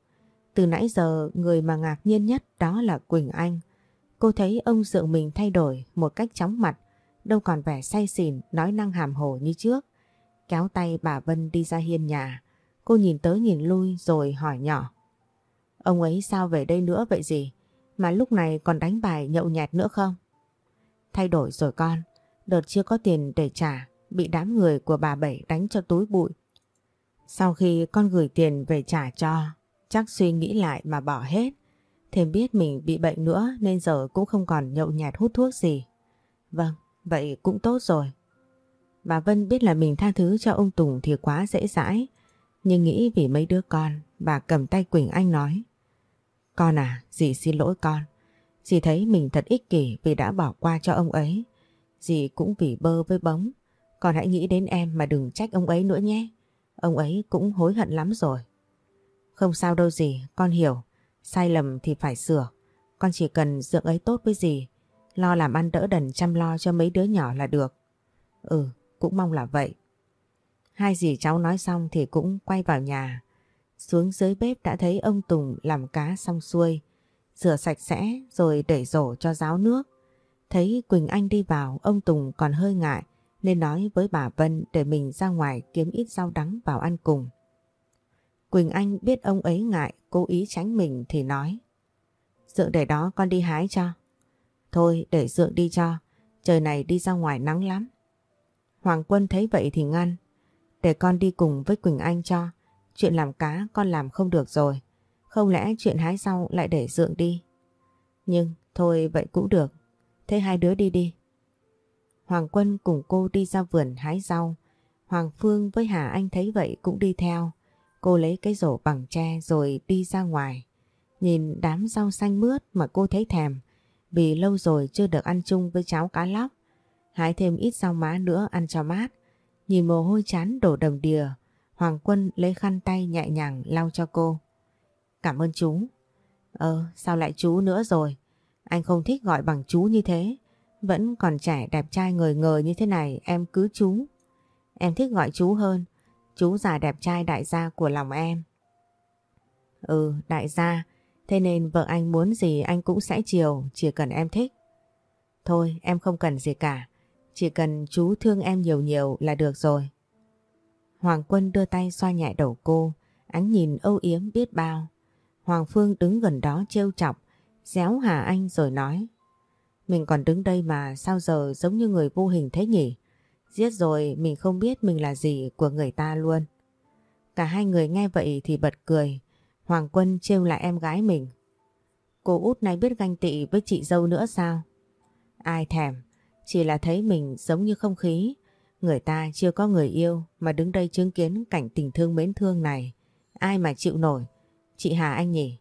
Từ nãy giờ, người mà ngạc nhiên nhất đó là Quỳnh Anh. Cô thấy ông dượng mình thay đổi một cách chóng mặt, Đâu còn vẻ say xỉn, nói năng hàm hồ như trước. Kéo tay bà Vân đi ra hiên nhà. Cô nhìn tới nhìn lui rồi hỏi nhỏ. Ông ấy sao về đây nữa vậy gì? Mà lúc này còn đánh bài nhậu nhẹt nữa không? Thay đổi rồi con. Đợt chưa có tiền để trả, Bị đám người của bà Bảy đánh cho túi bụi. Sau khi con gửi tiền về trả cho Chắc suy nghĩ lại mà bỏ hết Thêm biết mình bị bệnh nữa Nên giờ cũng không còn nhậu nhạt hút thuốc gì Vâng, vậy cũng tốt rồi Bà Vân biết là mình tha thứ cho ông Tùng thì quá dễ dãi Nhưng nghĩ vì mấy đứa con Bà cầm tay Quỳnh Anh nói Con à, dì xin lỗi con Dì thấy mình thật ích kỷ vì đã bỏ qua cho ông ấy. Dì cũng vì bơ với bóng. Con hãy nghĩ đến em mà đừng trách ông ấy nữa nhé. Ông ấy cũng hối hận lắm rồi. Không sao đâu gì, con hiểu. Sai lầm thì phải sửa. Con chỉ cần dưỡng ấy tốt với gì, Lo làm ăn đỡ đần chăm lo cho mấy đứa nhỏ là được. Ừ, cũng mong là vậy. Hai dì cháu nói xong thì cũng quay vào nhà. Xuống dưới bếp đã thấy ông Tùng làm cá xong xuôi. Rửa sạch sẽ rồi đẩy rổ cho ráo nước. Thấy Quỳnh Anh đi vào, ông Tùng còn hơi ngại nên nói với bà Vân để mình ra ngoài kiếm ít rau đắng vào ăn cùng. Quỳnh Anh biết ông ấy ngại, cố ý tránh mình thì nói. Dượng để đó con đi hái cho. Thôi để Dượng đi cho, trời này đi ra ngoài nắng lắm. Hoàng Quân thấy vậy thì ngăn. Để con đi cùng với Quỳnh Anh cho, chuyện làm cá con làm không được rồi. Không lẽ chuyện hái rau lại để dượng đi? Nhưng thôi vậy cũng được. Thế hai đứa đi đi. Hoàng Quân cùng cô đi ra vườn hái rau. Hoàng Phương với Hà Anh thấy vậy cũng đi theo. Cô lấy cái rổ bằng tre rồi đi ra ngoài. Nhìn đám rau xanh mướt mà cô thấy thèm. vì lâu rồi chưa được ăn chung với cháo cá lóc. Hái thêm ít rau má nữa ăn cho mát. Nhìn mồ hôi chán đổ đầm đìa, Hoàng Quân lấy khăn tay nhẹ nhàng lau cho cô. Cảm ơn chú. Ờ, sao lại chú nữa rồi? Anh không thích gọi bằng chú như thế. Vẫn còn trẻ đẹp trai ngời ngời như thế này em cứ chú. Em thích gọi chú hơn. Chú già đẹp trai đại gia của lòng em. Ừ, đại gia. Thế nên vợ anh muốn gì anh cũng sẽ chiều, chỉ cần em thích. Thôi, em không cần gì cả. Chỉ cần chú thương em nhiều nhiều là được rồi. Hoàng Quân đưa tay xoa nhẹ đầu cô, ánh nhìn âu yếm biết bao. Hoàng Phương đứng gần đó trêu chọc, déo Hà Anh rồi nói. Mình còn đứng đây mà sao giờ giống như người vô hình thế nhỉ? Giết rồi mình không biết mình là gì của người ta luôn. Cả hai người nghe vậy thì bật cười. Hoàng Quân trêu lại em gái mình. Cô út này biết ganh tị với chị dâu nữa sao? Ai thèm, chỉ là thấy mình giống như không khí. Người ta chưa có người yêu mà đứng đây chứng kiến cảnh tình thương mến thương này. Ai mà chịu nổi? Chị Hà Anh nhỉ?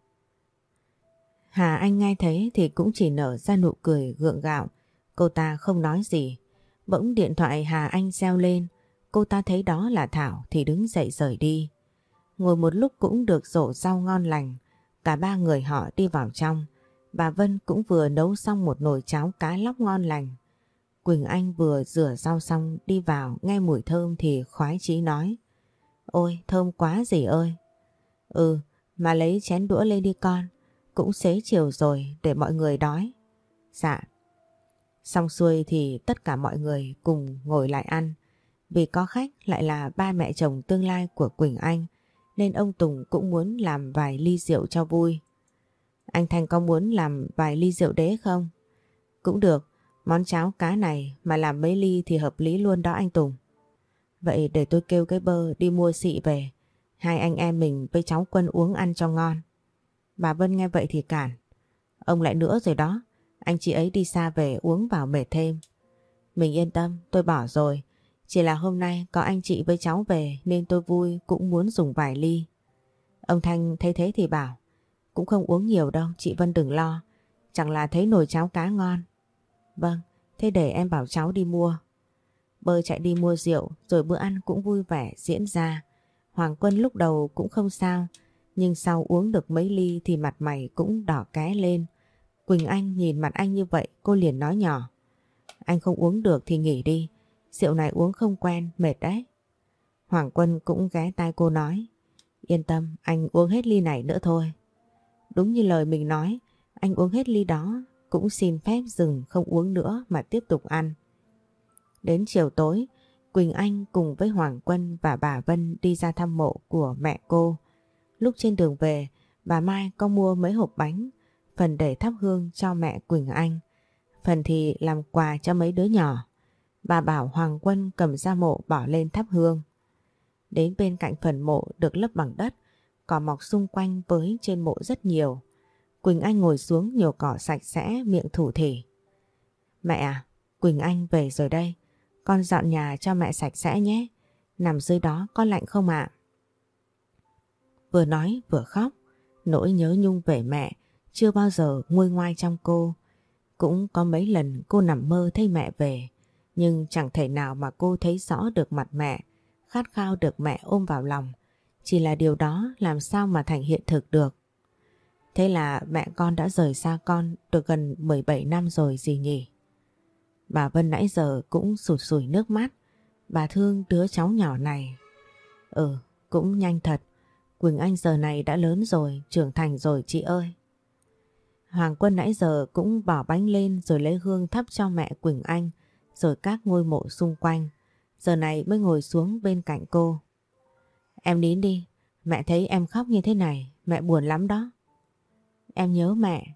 Hà Anh nghe thấy thì cũng chỉ nở ra nụ cười gượng gạo. Cô ta không nói gì. Bỗng điện thoại Hà Anh reo lên. Cô ta thấy đó là Thảo thì đứng dậy rời đi. Ngồi một lúc cũng được rổ rau ngon lành. Cả ba người họ đi vào trong. Bà Vân cũng vừa nấu xong một nồi cháo cá lóc ngon lành. Quỳnh Anh vừa rửa rau xong đi vào nghe mùi thơm thì khoái chí nói. Ôi, thơm quá gì ơi. Ừ mà lấy chén đũa lên đi con. Cũng xế chiều rồi để mọi người đói. Dạ. Xong xuôi thì tất cả mọi người cùng ngồi lại ăn. Vì có khách lại là ba mẹ chồng tương lai của Quỳnh Anh nên ông Tùng cũng muốn làm vài ly rượu cho vui. Anh Thành có muốn làm vài ly rượu đế không? Cũng được, món cháo cá này mà làm mấy ly thì hợp lý luôn đó anh Tùng. Vậy để tôi kêu cái bơ đi mua xị về. Hai anh em mình với cháu Quân uống ăn cho ngon. Bà Vân nghe vậy thì cản. Ông lại nữa rồi đó. Anh chị ấy đi xa về uống vào mệt thêm. Mình yên tâm, tôi bỏ rồi. Chỉ là hôm nay có anh chị với cháu về nên tôi vui cũng muốn dùng vài ly. Ông Thanh thấy thế thì bảo. Cũng không uống nhiều đâu, chị Vân đừng lo. Chẳng là thấy nồi cháo cá ngon. Vâng, thế để em bảo cháu đi mua. Bơ chạy đi mua rượu rồi bữa ăn cũng vui vẻ diễn ra. Hoàng Quân lúc đầu cũng không sao, nhưng sau uống được mấy ly thì mặt mày cũng đỏ ké lên. Quỳnh Anh nhìn mặt anh như vậy cô liền nói nhỏ. Anh không uống được thì nghỉ đi, rượu này uống không quen, mệt đấy. Hoàng Quân cũng ghé tai cô nói. Yên tâm, anh uống hết ly này nữa thôi. Đúng như lời mình nói, anh uống hết ly đó cũng xin phép dừng không uống nữa mà tiếp tục ăn. Đến chiều tối, Quỳnh Anh cùng với Hoàng Quân và bà Vân đi ra thăm mộ của mẹ cô. Lúc trên đường về, bà Mai có mua mấy hộp bánh, phần để thắp hương cho mẹ Quỳnh Anh, phần thì làm quà cho mấy đứa nhỏ. Bà bảo Hoàng Quân cầm ra mộ bỏ lên thắp hương. Đến bên cạnh phần mộ được lấp bằng đất, cỏ mọc xung quanh với trên mộ rất nhiều. Quỳnh Anh ngồi xuống nhổ cỏ sạch sẽ miệng thủ thỉ. Mẹ à, Quỳnh Anh về rồi đây. Con dọn nhà cho mẹ sạch sẽ nhé. Nằm dưới đó có lạnh không ạ? Vừa nói vừa khóc. Nỗi nhớ nhung về mẹ chưa bao giờ nguôi ngoai trong cô. Cũng có mấy lần cô nằm mơ thấy mẹ về. Nhưng chẳng thể nào mà cô thấy rõ được mặt mẹ. Khát khao được mẹ ôm vào lòng. Chỉ là điều đó làm sao mà thành hiện thực được. Thế là mẹ con đã rời xa con được gần 17 năm rồi gì nhỉ? Bà Vân nãy giờ cũng sụt sùi nước mắt. Bà thương đứa cháu nhỏ này. Ừ, cũng nhanh thật. Quỳnh Anh giờ này đã lớn rồi, trưởng thành rồi chị ơi. Hoàng Quân nãy giờ cũng bỏ bánh lên rồi lấy hương thắp cho mẹ Quỳnh Anh, rồi các ngôi mộ xung quanh. Giờ này mới ngồi xuống bên cạnh cô. Em nín đi, mẹ thấy em khóc như thế này, mẹ buồn lắm đó. Em nhớ mẹ.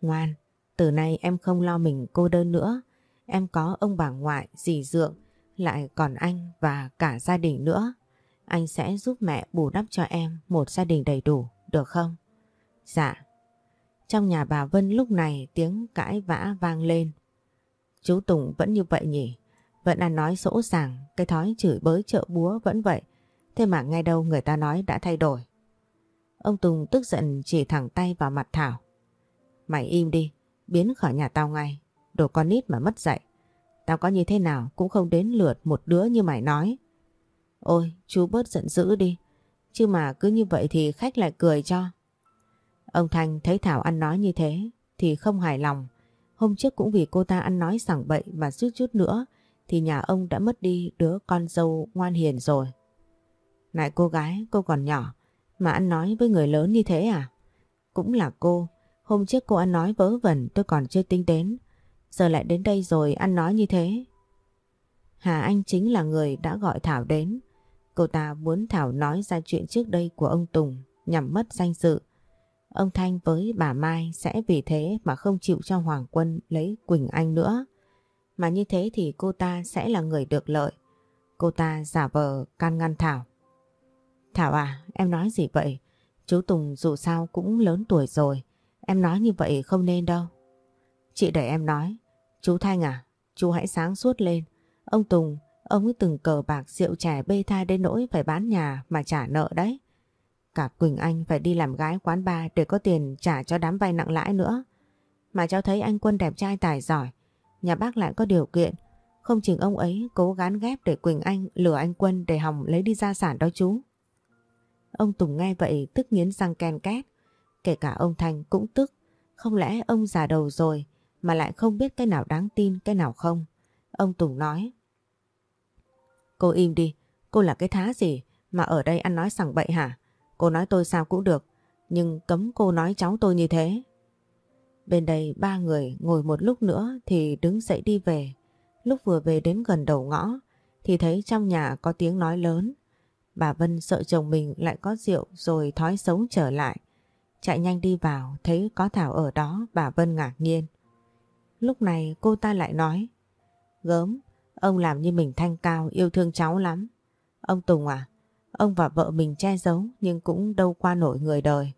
Ngoan, từ nay em không lo mình cô đơn nữa. Em có ông bà ngoại, dì dượng, lại còn anh và cả gia đình nữa. Anh sẽ giúp mẹ bù đắp cho em một gia đình đầy đủ, được không? Dạ. Trong nhà bà Vân lúc này tiếng cãi vã vang lên. Chú Tùng vẫn như vậy nhỉ? Vẫn ăn nói sỗ sàng, cái thói chửi bới chợ búa vẫn vậy. Thế mà ngay đâu người ta nói đã thay đổi. Ông Tùng tức giận chỉ thẳng tay vào mặt Thảo. Mày im đi, Biến khỏi nhà tao ngay. Đồ con nít mà mất dạy. Tao có như thế nào cũng không đến lượt một đứa như mày nói. Ôi chú bớt giận dữ đi. Chứ mà cứ như vậy thì khách lại cười cho. Ông Thanh thấy Thảo ăn nói như thế thì không hài lòng. Hôm trước cũng vì cô ta ăn nói sảng bậy và suýt chút nữa thì nhà ông đã mất đi đứa con dâu ngoan hiền rồi. Này cô gái, cô còn nhỏ mà ăn nói với người lớn như thế à? Cũng là cô, hôm trước cô ăn nói vớ vẩn tôi còn chưa tính đến. Giờ lại đến đây rồi ăn nói như thế. Hà Anh chính là người đã gọi Thảo đến. Cô ta muốn Thảo nói ra chuyện trước đây của ông Tùng nhằm mất danh dự. Ông Thanh với bà Mai sẽ vì thế mà không chịu cho Hoàng Quân lấy Quỳnh Anh nữa. Mà như thế thì cô ta sẽ là người được lợi. Cô ta giả vờ can ngăn Thảo. Thảo à, em nói gì vậy? Chú Tùng dù sao cũng lớn tuổi rồi. Em nói như vậy không nên đâu. Chị để em nói. Chú Thanh à, chú hãy sáng suốt lên. Ông Tùng, ông ấy từng cờ bạc rượu chè bê tha đến nỗi phải bán nhà mà trả nợ đấy. Cả Quỳnh Anh phải đi làm gái quán bar để có tiền trả cho đám vay nặng lãi nữa. Mà cháu thấy anh Quân đẹp trai tài giỏi, nhà bác lại có điều kiện. Không chừng ông ấy cố gán ghép để Quỳnh Anh lừa anh Quân để hòng lấy đi gia sản đó chú. Ông Tùng nghe vậy tức nghiến răng ken két. Kể cả ông Thành cũng tức. Không lẽ ông già đầu rồi mà lại không biết cái nào đáng tin cái nào không? Ông Tùng nói. Cô im đi, cô là cái thá gì mà ở đây ăn nói sằng bậy hả? Cô nói tôi sao cũng được, nhưng cấm cô nói cháu tôi như thế. Bên đây ba người ngồi một lúc nữa thì đứng dậy đi về. Lúc vừa về đến gần đầu ngõ thì thấy trong nhà có tiếng nói lớn. Bà Vân sợ chồng mình lại có rượu rồi thói xấu trở lại. Chạy nhanh đi vào thấy có Thảo ở đó bà Vân ngạc nhiên. Lúc này cô ta lại nói Gớm, ông làm như mình thanh cao yêu thương cháu lắm. Ông Tùng à, ông và vợ mình che giấu nhưng cũng đâu qua nổi người đời.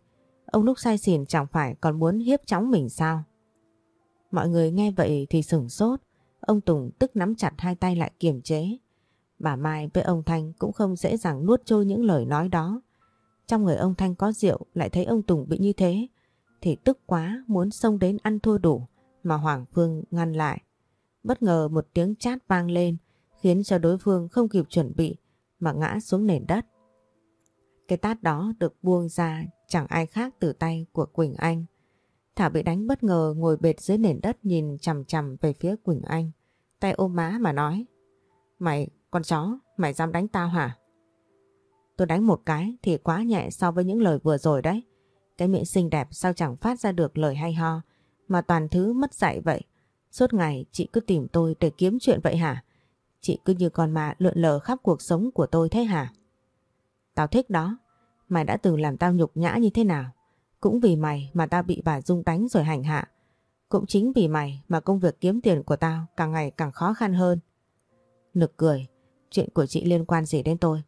Ông lúc say xỉn chẳng phải còn muốn hiếp cháu mình sao? Mọi người nghe vậy thì sửng sốt. Ông Tùng tức nắm chặt hai tay lại kiềm chế. Bà Mai với ông Thanh cũng không dễ dàng nuốt trôi những lời nói đó. Trong người ông Thanh có rượu lại thấy ông Tùng bị như thế thì tức quá muốn xông đến ăn thua đủ mà Hoàng Phương ngăn lại. Bất ngờ một tiếng chát vang lên khiến cho đối phương không kịp chuẩn bị mà ngã xuống nền đất. Cái tát đó được buông ra chẳng ai khác từ tay của Quỳnh Anh. Thảo bị đánh bất ngờ ngồi bệt dưới nền đất nhìn chằm chằm về phía Quỳnh Anh. Tay ôm má mà nói Mày, con chó, mày dám đánh tao hả? Tôi đánh một cái thì quá nhẹ so với những lời vừa rồi đấy. Cái miệng xinh đẹp sao chẳng phát ra được lời hay ho mà toàn thứ mất dạy vậy. Suốt ngày chị cứ tìm tôi để kiếm chuyện vậy hả? Chị cứ như con ma lượn lờ khắp cuộc sống của tôi thế hả? Tao thích đó. Mày đã từng làm tao nhục nhã như thế nào? Cũng vì mày mà tao bị bà Dung đánh rồi hành hạ. Cũng chính vì mày mà công việc kiếm tiền của tao càng ngày càng khó khăn hơn. Nực cười, chuyện của chị liên quan gì đến tôi?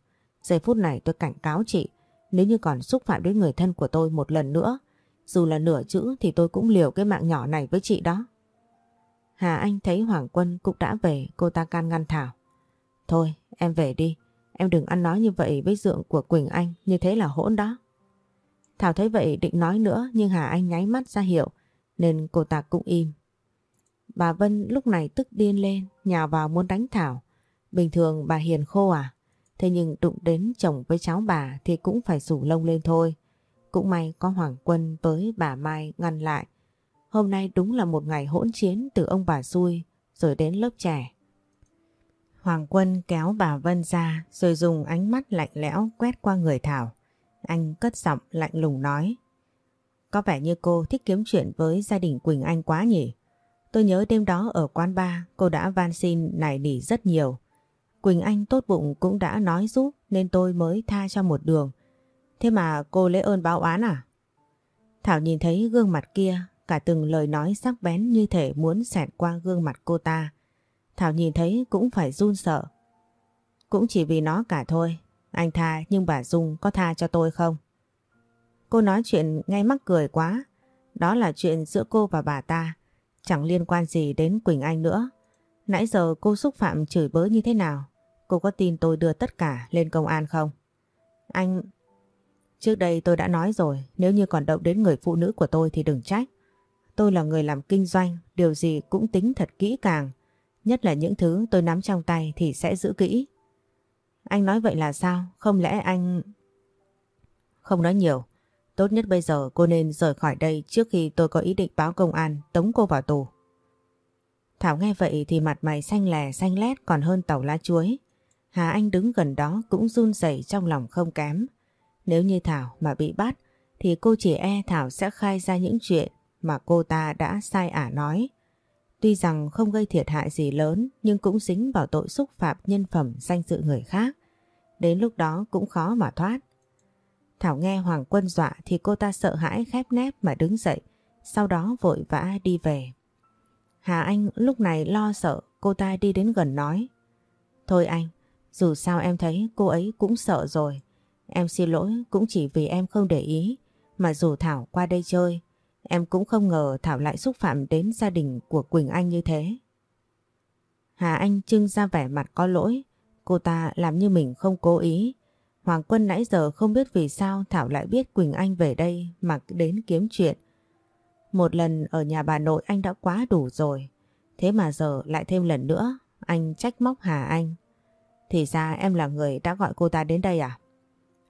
Giây phút này tôi cảnh cáo chị, nếu như còn xúc phạm đến người thân của tôi một lần nữa, dù là nửa chữ thì tôi cũng liều cái mạng nhỏ này với chị đó. Hà Anh thấy Hoàng Quân cũng đã về, cô ta can ngăn Thảo. Thôi, em về đi, em đừng ăn nói như vậy với dượng của Quỳnh Anh, như thế là hỗn đó. Thảo thấy vậy định nói nữa nhưng Hà Anh nháy mắt ra hiệu nên cô ta cũng im. Bà Vân lúc này tức điên lên, nhào vào muốn đánh Thảo. Bình thường bà hiền khô à? Thế nhưng đụng đến chồng với cháu bà thì cũng phải rủ lông lên thôi. Cũng may có Hoàng Quân với bà Mai ngăn lại. Hôm nay đúng là một ngày hỗn chiến từ ông bà xui rồi đến lớp trẻ. Hoàng Quân kéo bà Vân ra rồi dùng ánh mắt lạnh lẽo quét qua người Thảo. Anh cất giọng lạnh lùng nói. Có vẻ như cô thích kiếm chuyện với gia đình Quỳnh Anh quá nhỉ? Tôi nhớ đêm đó ở quán bar cô đã van xin nài nỉ rất nhiều. Quỳnh Anh tốt bụng cũng đã nói giúp nên tôi mới tha cho một đường. Thế mà cô lấy ơn báo oán à? Thảo nhìn thấy gương mặt kia, cả từng lời nói sắc bén như thể muốn xẹt qua gương mặt cô ta. Thảo nhìn thấy cũng phải run sợ. Cũng chỉ vì nó cả thôi. Anh tha nhưng bà Dung có tha cho tôi không? Cô nói chuyện ngay mắc cười quá. Đó là chuyện giữa cô và bà ta. Chẳng liên quan gì đến Quỳnh Anh nữa. Nãy giờ cô xúc phạm chửi bới như thế nào? Cô có tin tôi đưa tất cả lên công an không? Anh... Trước đây tôi đã nói rồi, nếu như còn động đến người phụ nữ của tôi thì đừng trách tôi là người làm kinh doanh, điều gì cũng tính thật kỹ càng. Nhất là những thứ tôi nắm trong tay thì sẽ giữ kỹ. Anh nói vậy là sao? Không lẽ anh... Không nói nhiều. Tốt nhất bây giờ cô nên rời khỏi đây trước khi tôi có ý định báo công an tống cô vào tù. Thảo nghe vậy thì mặt mày xanh lè xanh lét còn hơn tàu lá chuối. Hà Anh đứng gần đó cũng run rẩy trong lòng không kém. Nếu như Thảo mà bị bắt thì cô chỉ e Thảo sẽ khai ra những chuyện mà cô ta đã sai ả nói. Tuy rằng không gây thiệt hại gì lớn nhưng cũng dính vào tội xúc phạm nhân phẩm danh dự người khác. Đến lúc đó cũng khó mà thoát. Thảo nghe Hoàng Quân dọa thì cô ta sợ hãi khép nép mà đứng dậy, sau đó vội vã đi về. Hà Anh lúc này lo sợ cô ta đi đến gần nói. Thôi anh, dù sao em thấy cô ấy cũng sợ rồi. Em xin lỗi cũng chỉ vì em không để ý mà dù Thảo qua đây chơi. Em cũng không ngờ Thảo lại xúc phạm đến gia đình của Quỳnh Anh như thế. Hà Anh trưng ra vẻ mặt có lỗi. Cô ta làm như mình không cố ý. Hoàng Quân nãy giờ không biết vì sao Thảo lại biết Quỳnh Anh về đây mà đến kiếm chuyện. Một lần ở nhà bà nội anh đã quá đủ rồi. Thế mà giờ lại thêm lần nữa, anh trách móc Hà Anh. Thì ra em là người đã gọi cô ta đến đây à?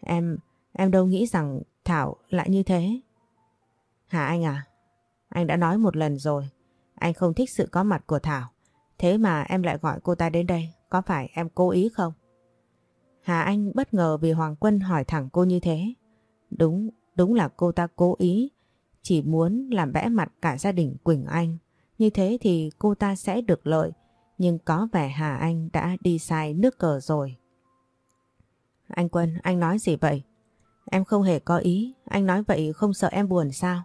Em, em đâu nghĩ rằng Thảo lại như thế. Hà Anh à? Anh đã nói một lần rồi. Anh không thích sự có mặt của Thảo. Thế mà em lại gọi cô ta đến đây. Có phải em cố ý không? Hà Anh bất ngờ vì Hoàng Quân hỏi thẳng cô như thế. Đúng, đúng là cô ta cố ý. Chỉ muốn làm bẽ mặt cả gia đình Quỳnh Anh. Như thế thì cô ta sẽ được lợi. Nhưng có vẻ Hà Anh đã đi sai nước cờ rồi. Anh Quân, anh nói gì vậy? Em không hề có ý, anh nói vậy không sợ em buồn sao?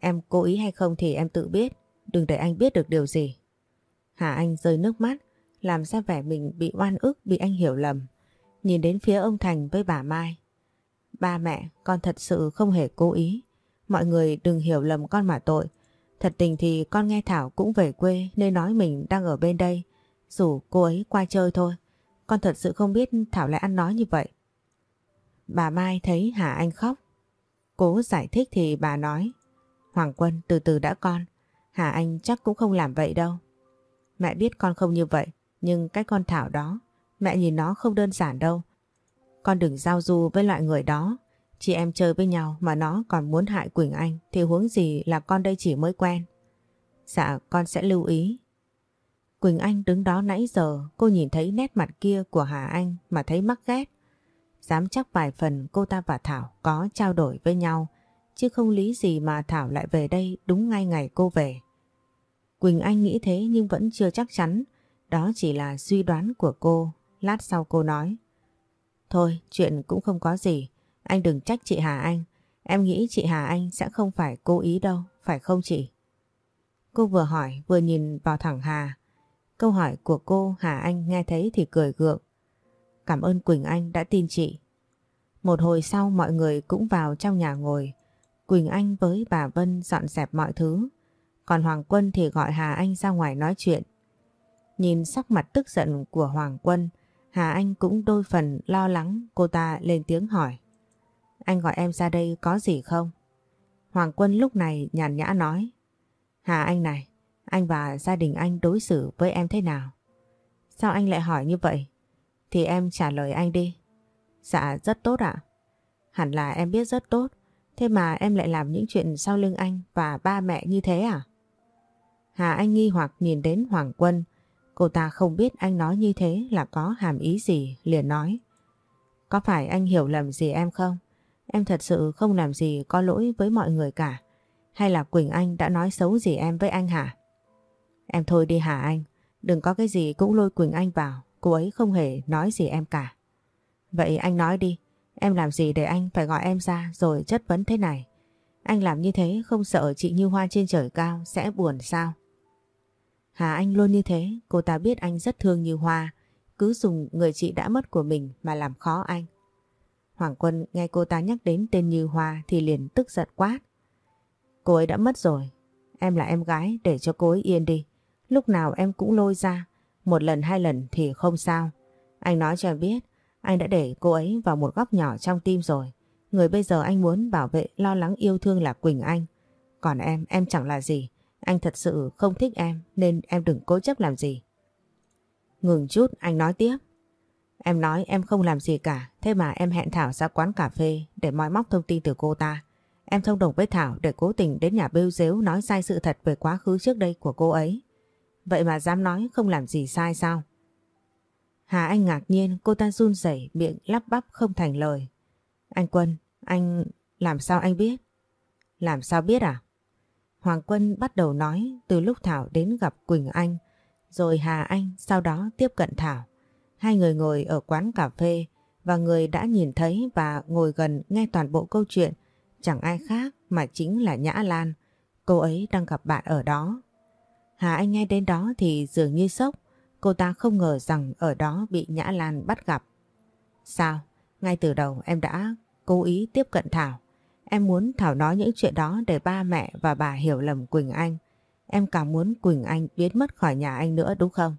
Em cố ý hay không thì em tự biết, đừng để anh biết được điều gì. Hà Anh rơi nước mắt, làm ra vẻ mình bị oan ức, bị anh hiểu lầm. Nhìn đến phía ông Thành với bà Mai. Ba mẹ, con thật sự không hề cố ý. Mọi người đừng hiểu lầm con mà tội. Thật tình thì con nghe Thảo cũng về quê nên nói mình đang ở bên đây. Dù cô ấy qua chơi thôi. Con thật sự không biết Thảo lại ăn nói như vậy. Bà Mai thấy Hà Anh khóc. Cố giải thích thì bà nói. Hoàng Quân từ từ đã con. Hà Anh chắc cũng không làm vậy đâu. Mẹ biết con không như vậy. Nhưng cái con Thảo đó, mẹ nhìn nó không đơn giản đâu. Con đừng giao du với loại người đó. Chị em chơi với nhau mà nó còn muốn hại Quỳnh Anh thì huống gì là con đây chỉ mới quen. Dạ con sẽ lưu ý. Quỳnh Anh đứng đó nãy giờ cô nhìn thấy nét mặt kia của Hà Anh mà thấy mắc ghét. Dám chắc vài phần cô ta và Thảo có trao đổi với nhau chứ không lý gì mà Thảo lại về đây đúng ngay ngày cô về. Quỳnh Anh nghĩ thế nhưng vẫn chưa chắc chắn. Đó chỉ là suy đoán của cô. Lát sau cô nói. Thôi, chuyện cũng không có gì. Anh đừng trách chị Hà Anh. Em nghĩ chị Hà Anh sẽ không phải cố ý đâu. Phải không chị? Cô vừa hỏi, vừa nhìn vào thẳng Hà. Câu hỏi của cô, Hà Anh nghe thấy thì cười gượng. Cảm ơn Quỳnh Anh đã tin chị. Một hồi sau mọi người cũng vào trong nhà ngồi. Quỳnh Anh với bà Vân dọn dẹp mọi thứ. Còn Hoàng Quân thì gọi Hà Anh ra ngoài nói chuyện. Nhìn sắc mặt tức giận của Hoàng Quân, Hà Anh cũng đôi phần lo lắng cô ta lên tiếng hỏi. Anh gọi em ra đây có gì không? Hoàng Quân lúc này nhàn nhã nói. Hà Anh này, anh và gia đình anh đối xử với em thế nào? Sao anh lại hỏi như vậy? Thì em trả lời anh đi. Dạ rất tốt ạ. Hẳn là em biết rất tốt. Thế mà em lại làm những chuyện sau lưng anh và ba mẹ như thế à? Hà Anh nghi hoặc nhìn đến Hoàng Quân. Cô ta không biết anh nói như thế là có hàm ý gì, liền nói. Có phải anh hiểu lầm gì em không? Em thật sự không làm gì có lỗi với mọi người cả. Hay là Quỳnh Anh đã nói xấu gì em với anh hả? Em thôi đi hả anh? Đừng có cái gì cũng lôi Quỳnh Anh vào. Cô ấy không hề nói gì em cả. Vậy anh nói đi. Em làm gì để anh phải gọi em ra rồi chất vấn thế này? Anh làm như thế không sợ chị Như Hoa trên trời cao sẽ buồn sao? Hà Anh luôn như thế, cô ta biết anh rất thương Như Hoa, cứ dùng người chị đã mất của mình mà làm khó anh. Hoàng Quân nghe cô ta nhắc đến tên Như Hoa thì liền tức giận quát. Cô ấy đã mất rồi, em là em gái để cho cô ấy yên đi. Lúc nào em cũng lôi ra, một lần hai lần thì không sao. Anh nói cho em biết, anh đã để cô ấy vào một góc nhỏ trong tim rồi. Người bây giờ anh muốn bảo vệ lo lắng yêu thương là Quỳnh Anh. Còn em, em chẳng là gì. Anh thật sự không thích em nên em đừng cố chấp làm gì. Ngừng chút, anh nói tiếp. Em nói em không làm gì cả, thế mà em hẹn Thảo ra quán cà phê để moi móc thông tin từ cô ta. Em thông đồng với Thảo để cố tình đến nhà bêu dếu nói sai sự thật về quá khứ trước đây của cô ấy. Vậy mà dám nói không làm gì sai sao? Hà Anh ngạc nhiên cô ta run rẩy miệng lắp bắp không thành lời. Anh Quân, anh làm sao anh biết? Làm sao biết à? Hoàng Quân bắt đầu nói từ lúc Thảo đến gặp Quỳnh Anh, rồi Hà Anh sau đó tiếp cận Thảo. Hai người ngồi ở quán cà phê và người đã nhìn thấy và ngồi gần nghe toàn bộ câu chuyện chẳng ai khác mà chính là Nhã Lan. Cô ấy đang gặp bạn ở đó. Hà Anh nghe đến đó thì dường như sốc. Cô ta không ngờ rằng ở đó bị Nhã Lan bắt gặp. Sao? Ngay từ đầu em đã cố ý tiếp cận Thảo. Em muốn Thảo nói những chuyện đó để ba mẹ và bà hiểu lầm Quỳnh Anh. Em càng muốn Quỳnh Anh biến mất khỏi nhà anh nữa đúng không?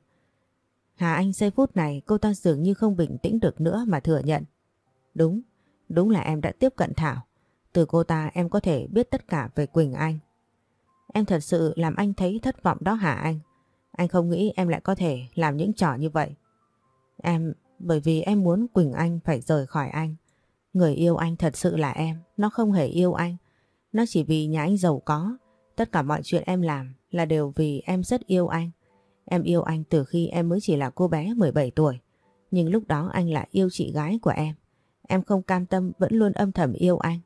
Hà Anh giây phút này cô ta dường như không bình tĩnh được nữa mà thừa nhận. Đúng, đúng là em đã tiếp cận Thảo. Từ cô ta em có thể biết tất cả về Quỳnh Anh. Em thật sự làm anh thấy thất vọng đó hả anh? Anh không nghĩ em lại có thể làm những trò như vậy. Em, bởi vì em muốn Quỳnh Anh phải rời khỏi anh. Người yêu anh thật sự là em, nó không hề yêu anh. Nó chỉ vì nhà anh giàu có. Tất cả mọi chuyện em làm là đều vì em rất yêu anh. Em yêu anh từ khi em mới chỉ là cô bé 17 tuổi. Nhưng lúc đó anh lại yêu chị gái của em. Em không cam tâm vẫn luôn âm thầm yêu anh.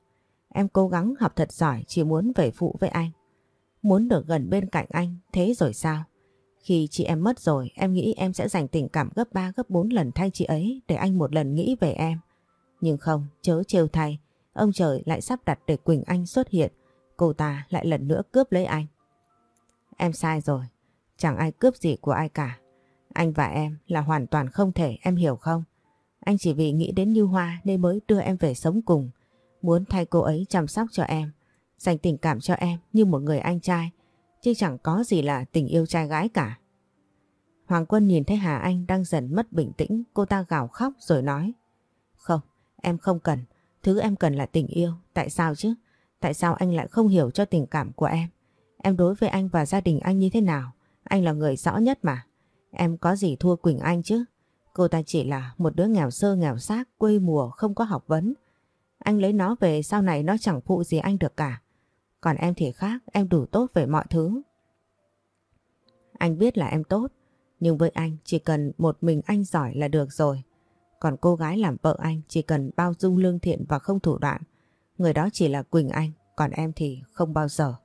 Em cố gắng học thật giỏi chỉ muốn về phụ với anh. Muốn được gần bên cạnh anh, thế rồi sao? Khi chị em mất rồi, em nghĩ em sẽ dành tình cảm gấp 3 gấp 4 lần thay chị ấy để anh một lần nghĩ về em. Nhưng không, chớ trêu thay, ông trời lại sắp đặt để Quỳnh Anh xuất hiện, cô ta lại lần nữa cướp lấy anh. Em sai rồi, chẳng ai cướp gì của ai cả. Anh và em là hoàn toàn không thể, em hiểu không? Anh chỉ vì nghĩ đến Như Hoa nên mới đưa em về sống cùng, muốn thay cô ấy chăm sóc cho em, dành tình cảm cho em như một người anh trai, chứ chẳng có gì là tình yêu trai gái cả. Hoàng Quân nhìn thấy Hà Anh đang dần mất bình tĩnh, cô ta gào khóc rồi nói. Không, em không cần, thứ em cần là tình yêu, tại sao chứ? Tại sao anh lại không hiểu cho tình cảm của em? Em đối với anh và gia đình anh như thế nào? Anh là người rõ nhất mà. Em có gì thua Quỳnh Anh chứ? Cô ta chỉ là một đứa nghèo sơ nghèo xác, quê mùa, không có học vấn. Anh lấy nó về sau này nó chẳng phụ gì anh được cả. Còn em thì khác, em đủ tốt về mọi thứ. Anh biết là em tốt, nhưng với anh chỉ cần một mình anh giỏi là được rồi. Còn cô gái làm vợ anh chỉ cần bao dung lương thiện và không thủ đoạn. Người đó chỉ là Quỳnh Anh, còn em thì không bao giờ.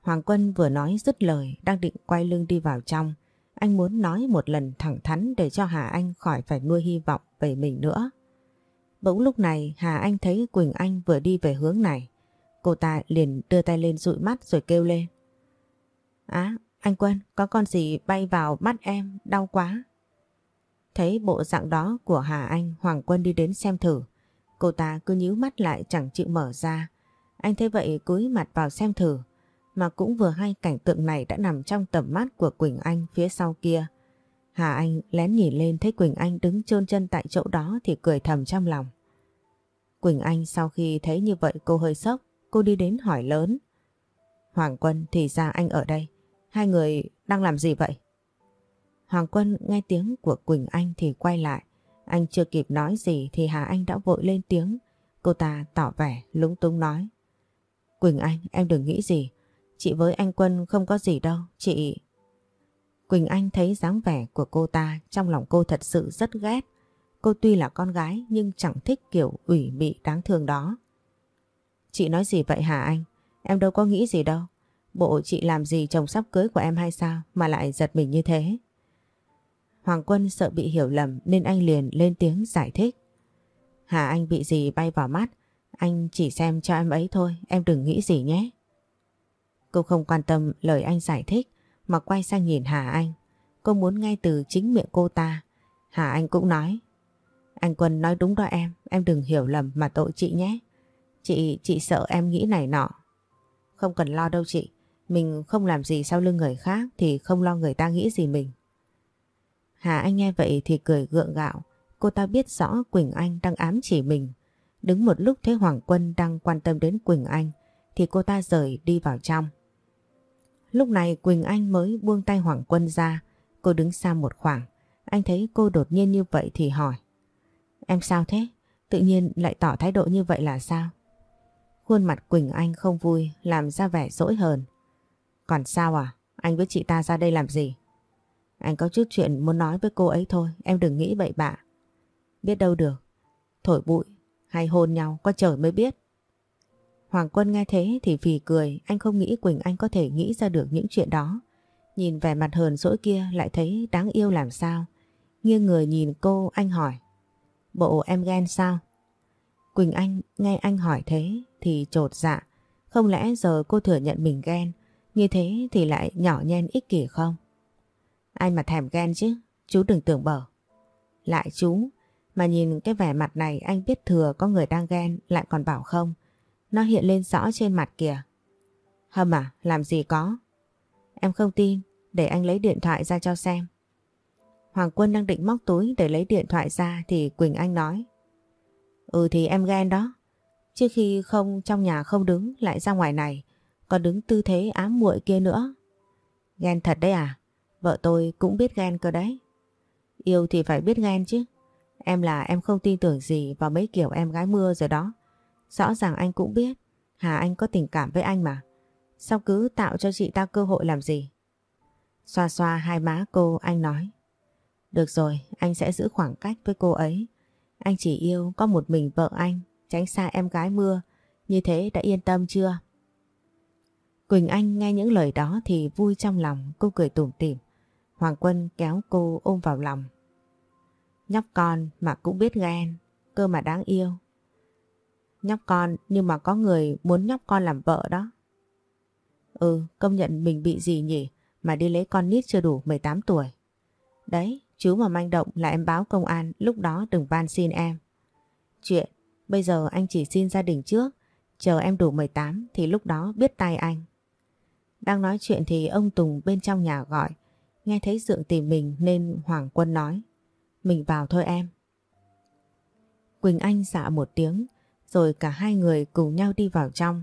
Hoàng Quân vừa nói dứt lời, đang định quay lưng đi vào trong. Anh muốn nói một lần thẳng thắn để cho Hà Anh khỏi phải nuôi hy vọng về mình nữa. Bỗng lúc này Hà Anh thấy Quỳnh Anh vừa đi về hướng này. Cô ta liền đưa tay lên dụi mắt rồi kêu lên. Á, anh Quân, có con gì bay vào mắt em, đau quá. Thấy bộ dạng đó của Hà Anh, Hoàng Quân đi đến xem thử. Cô ta cứ nhíu mắt lại chẳng chịu mở ra. Anh thấy vậy cúi mặt vào xem thử. Mà cũng vừa hay cảnh tượng này đã nằm trong tầm mắt của Quỳnh Anh phía sau kia. Hà Anh lén nhìn lên thấy Quỳnh Anh đứng chôn chân tại chỗ đó thì cười thầm trong lòng. Quỳnh Anh sau khi thấy như vậy cô hơi sốc, cô đi đến hỏi lớn. Hoàng Quân thì ra anh ở đây, hai người đang làm gì vậy? Hoàng Quân nghe tiếng của Quỳnh Anh thì quay lại, anh chưa kịp nói gì thì Hà Anh đã vội lên tiếng, cô ta tỏ vẻ lúng túng nói. Quỳnh Anh em đừng nghĩ gì, chị với anh Quân không có gì đâu, chị... Quỳnh Anh thấy dáng vẻ của cô ta trong lòng cô thật sự rất ghét. Cô tuy là con gái nhưng chẳng thích kiểu ủy mị đáng thương đó. Chị nói gì vậy hả anh? Em đâu có nghĩ gì đâu. Bộ chị làm gì chồng sắp cưới của em hay sao mà lại giật mình như thế? Hoàng Quân sợ bị hiểu lầm nên anh liền lên tiếng giải thích. Hà anh bị gì bay vào mắt? Anh chỉ xem cho em ấy thôi, em đừng nghĩ gì nhé. Cô không quan tâm lời anh giải thích mà quay sang nhìn Hà Anh. Cô muốn nghe từ chính miệng cô ta. Hà Anh cũng nói. Anh Quân nói đúng đó em, em đừng hiểu lầm mà tội chị nhé. Chị, chị sợ em nghĩ này nọ. Không cần lo đâu chị, mình không làm gì sau lưng người khác thì không lo người ta nghĩ gì mình. Hà Anh nghe vậy thì cười gượng gạo, cô ta biết rõ Quỳnh Anh đang ám chỉ mình. Đứng một lúc thấy Hoàng Quân đang quan tâm đến Quỳnh Anh thì cô ta rời đi vào trong. Lúc này Quỳnh Anh mới buông tay Hoàng Quân ra, cô đứng xa một khoảng. Anh thấy cô đột nhiên như vậy thì hỏi. Em sao thế? Tự nhiên lại tỏ thái độ như vậy là sao? Khuôn mặt Quỳnh Anh không vui, làm ra vẻ dỗi hờn. Còn sao à? Anh với chị ta ra đây làm gì? Anh có chút chuyện muốn nói với cô ấy thôi, em đừng nghĩ bậy bạ. Biết đâu được, thổi bụi hay hôn nhau có trời mới biết. Hoàng Quân nghe thế thì phì cười, anh không nghĩ Quỳnh Anh có thể nghĩ ra được những chuyện đó. Nhìn vẻ mặt hờn dỗi kia lại thấy đáng yêu làm sao. Nghiêng người nhìn cô, anh hỏi. Bộ em ghen sao? Quỳnh Anh nghe anh hỏi thế thì trột dạ. Không lẽ giờ cô thừa nhận mình ghen, như thế thì lại nhỏ nhen ích kỷ không? Ai mà thèm ghen chứ, chú đừng tưởng bở. Lại chú, mà nhìn cái vẻ mặt này anh biết thừa có người đang ghen lại còn bảo không. Nó hiện lên rõ trên mặt kìa. Hâm à, làm gì có? Em không tin, để anh lấy điện thoại ra cho xem. Hoàng Quân đang định móc túi để lấy điện thoại ra thì Quỳnh Anh nói. Ừ thì em ghen đó. Trước khi không trong nhà không đứng lại ra ngoài này, còn đứng tư thế ám muội kia nữa. Ghen thật đấy à? Vợ tôi cũng biết ghen cơ đấy. Yêu thì phải biết ghen chứ. Em là em không tin tưởng gì vào mấy kiểu em gái mưa rồi đó. Rõ ràng anh cũng biết Hà Anh có tình cảm với anh mà Sao cứ tạo cho chị ta cơ hội làm gì Xoa xoa hai má cô anh nói Được rồi anh sẽ giữ khoảng cách với cô ấy Anh chỉ yêu có một mình vợ anh Tránh xa em gái mưa Như thế đã yên tâm chưa Quỳnh Anh nghe những lời đó thì vui trong lòng cô cười tủm tỉm. Hoàng Quân kéo cô ôm vào lòng. Nhóc con mà cũng biết ghen, cơ mà đáng yêu. Nhóc con nhưng mà có người muốn nhóc con làm vợ đó. Ừ, công nhận mình bị gì nhỉ mà đi lấy con nít chưa đủ 18 tuổi. Đấy, chú mà manh động là em báo công an lúc đó đừng van xin em. Chuyện, bây giờ anh chỉ xin gia đình trước, chờ em đủ 18 thì lúc đó biết tay anh. Đang nói chuyện thì ông Tùng bên trong nhà gọi, nghe thấy Dượng tìm mình nên Hoàng Quân nói. Mình vào thôi em. Quỳnh Anh dạ một tiếng, rồi cả hai người cùng nhau đi vào trong.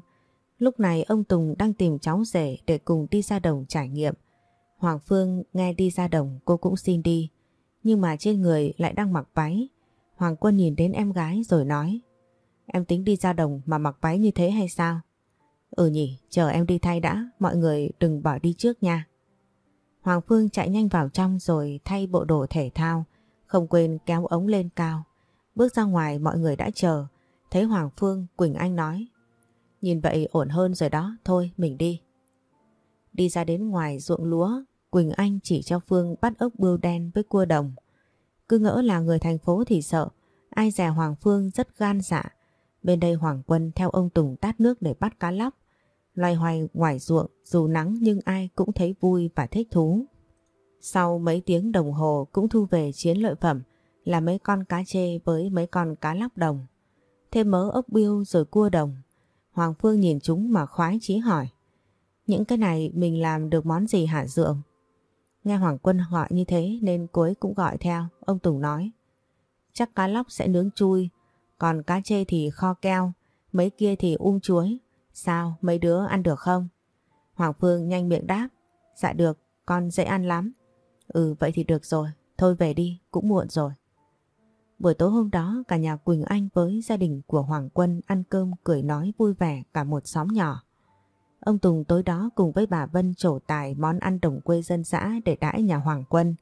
Lúc này ông Tùng đang tìm cháu rể để cùng đi ra đồng trải nghiệm. Hoàng Phương nghe đi ra đồng cô cũng xin đi. Nhưng mà trên người lại đang mặc váy. Hoàng Quân nhìn đến em gái rồi nói Em tính đi ra đồng mà mặc váy như thế hay sao? Ừ nhỉ, chờ em đi thay đã, mọi người đừng bỏ đi trước nha. Hoàng Phương chạy nhanh vào trong rồi thay bộ đồ thể thao, không quên kéo ống lên cao. Bước ra ngoài mọi người đã chờ, Thấy Hoàng Phương, Quỳnh Anh nói Nhìn vậy ổn hơn rồi đó, thôi mình đi. Đi ra đến ngoài ruộng lúa, Quỳnh Anh chỉ cho Phương bắt ốc bươu đen với cua đồng. Cứ ngỡ là người thành phố thì sợ, ai dè Hoàng Phương rất gan dạ. Bên đây Hoàng Quân theo ông Tùng tát nước để bắt cá lóc. Loay hoay ngoài ruộng dù nắng nhưng ai cũng thấy vui và thích thú. Sau mấy tiếng đồng hồ cũng thu về chiến lợi phẩm là mấy con cá chê với mấy con cá lóc đồng thêm mớ ốc biêu rồi cua đồng. Hoàng Phương nhìn chúng mà khoái chí hỏi. Những cái này mình làm được món gì hả Dượng? Nghe Hoàng Quân gọi như thế nên cuối cũng gọi theo. Ông Tùng nói. Chắc cá lóc sẽ nướng chui, còn cá chê thì kho keo, mấy kia thì um chuối. Sao, mấy đứa ăn được không? Hoàng Phương nhanh miệng đáp. Dạ được, con dễ ăn lắm. Ừ vậy thì được rồi, thôi về đi, cũng muộn rồi. Buổi tối hôm đó cả nhà Quỳnh Anh với gia đình của Hoàng Quân ăn cơm cười nói vui vẻ cả một xóm nhỏ. Ông Tùng tối đó cùng với bà Vân trổ tài món ăn đồng quê dân xã để đãi nhà Hoàng Quân.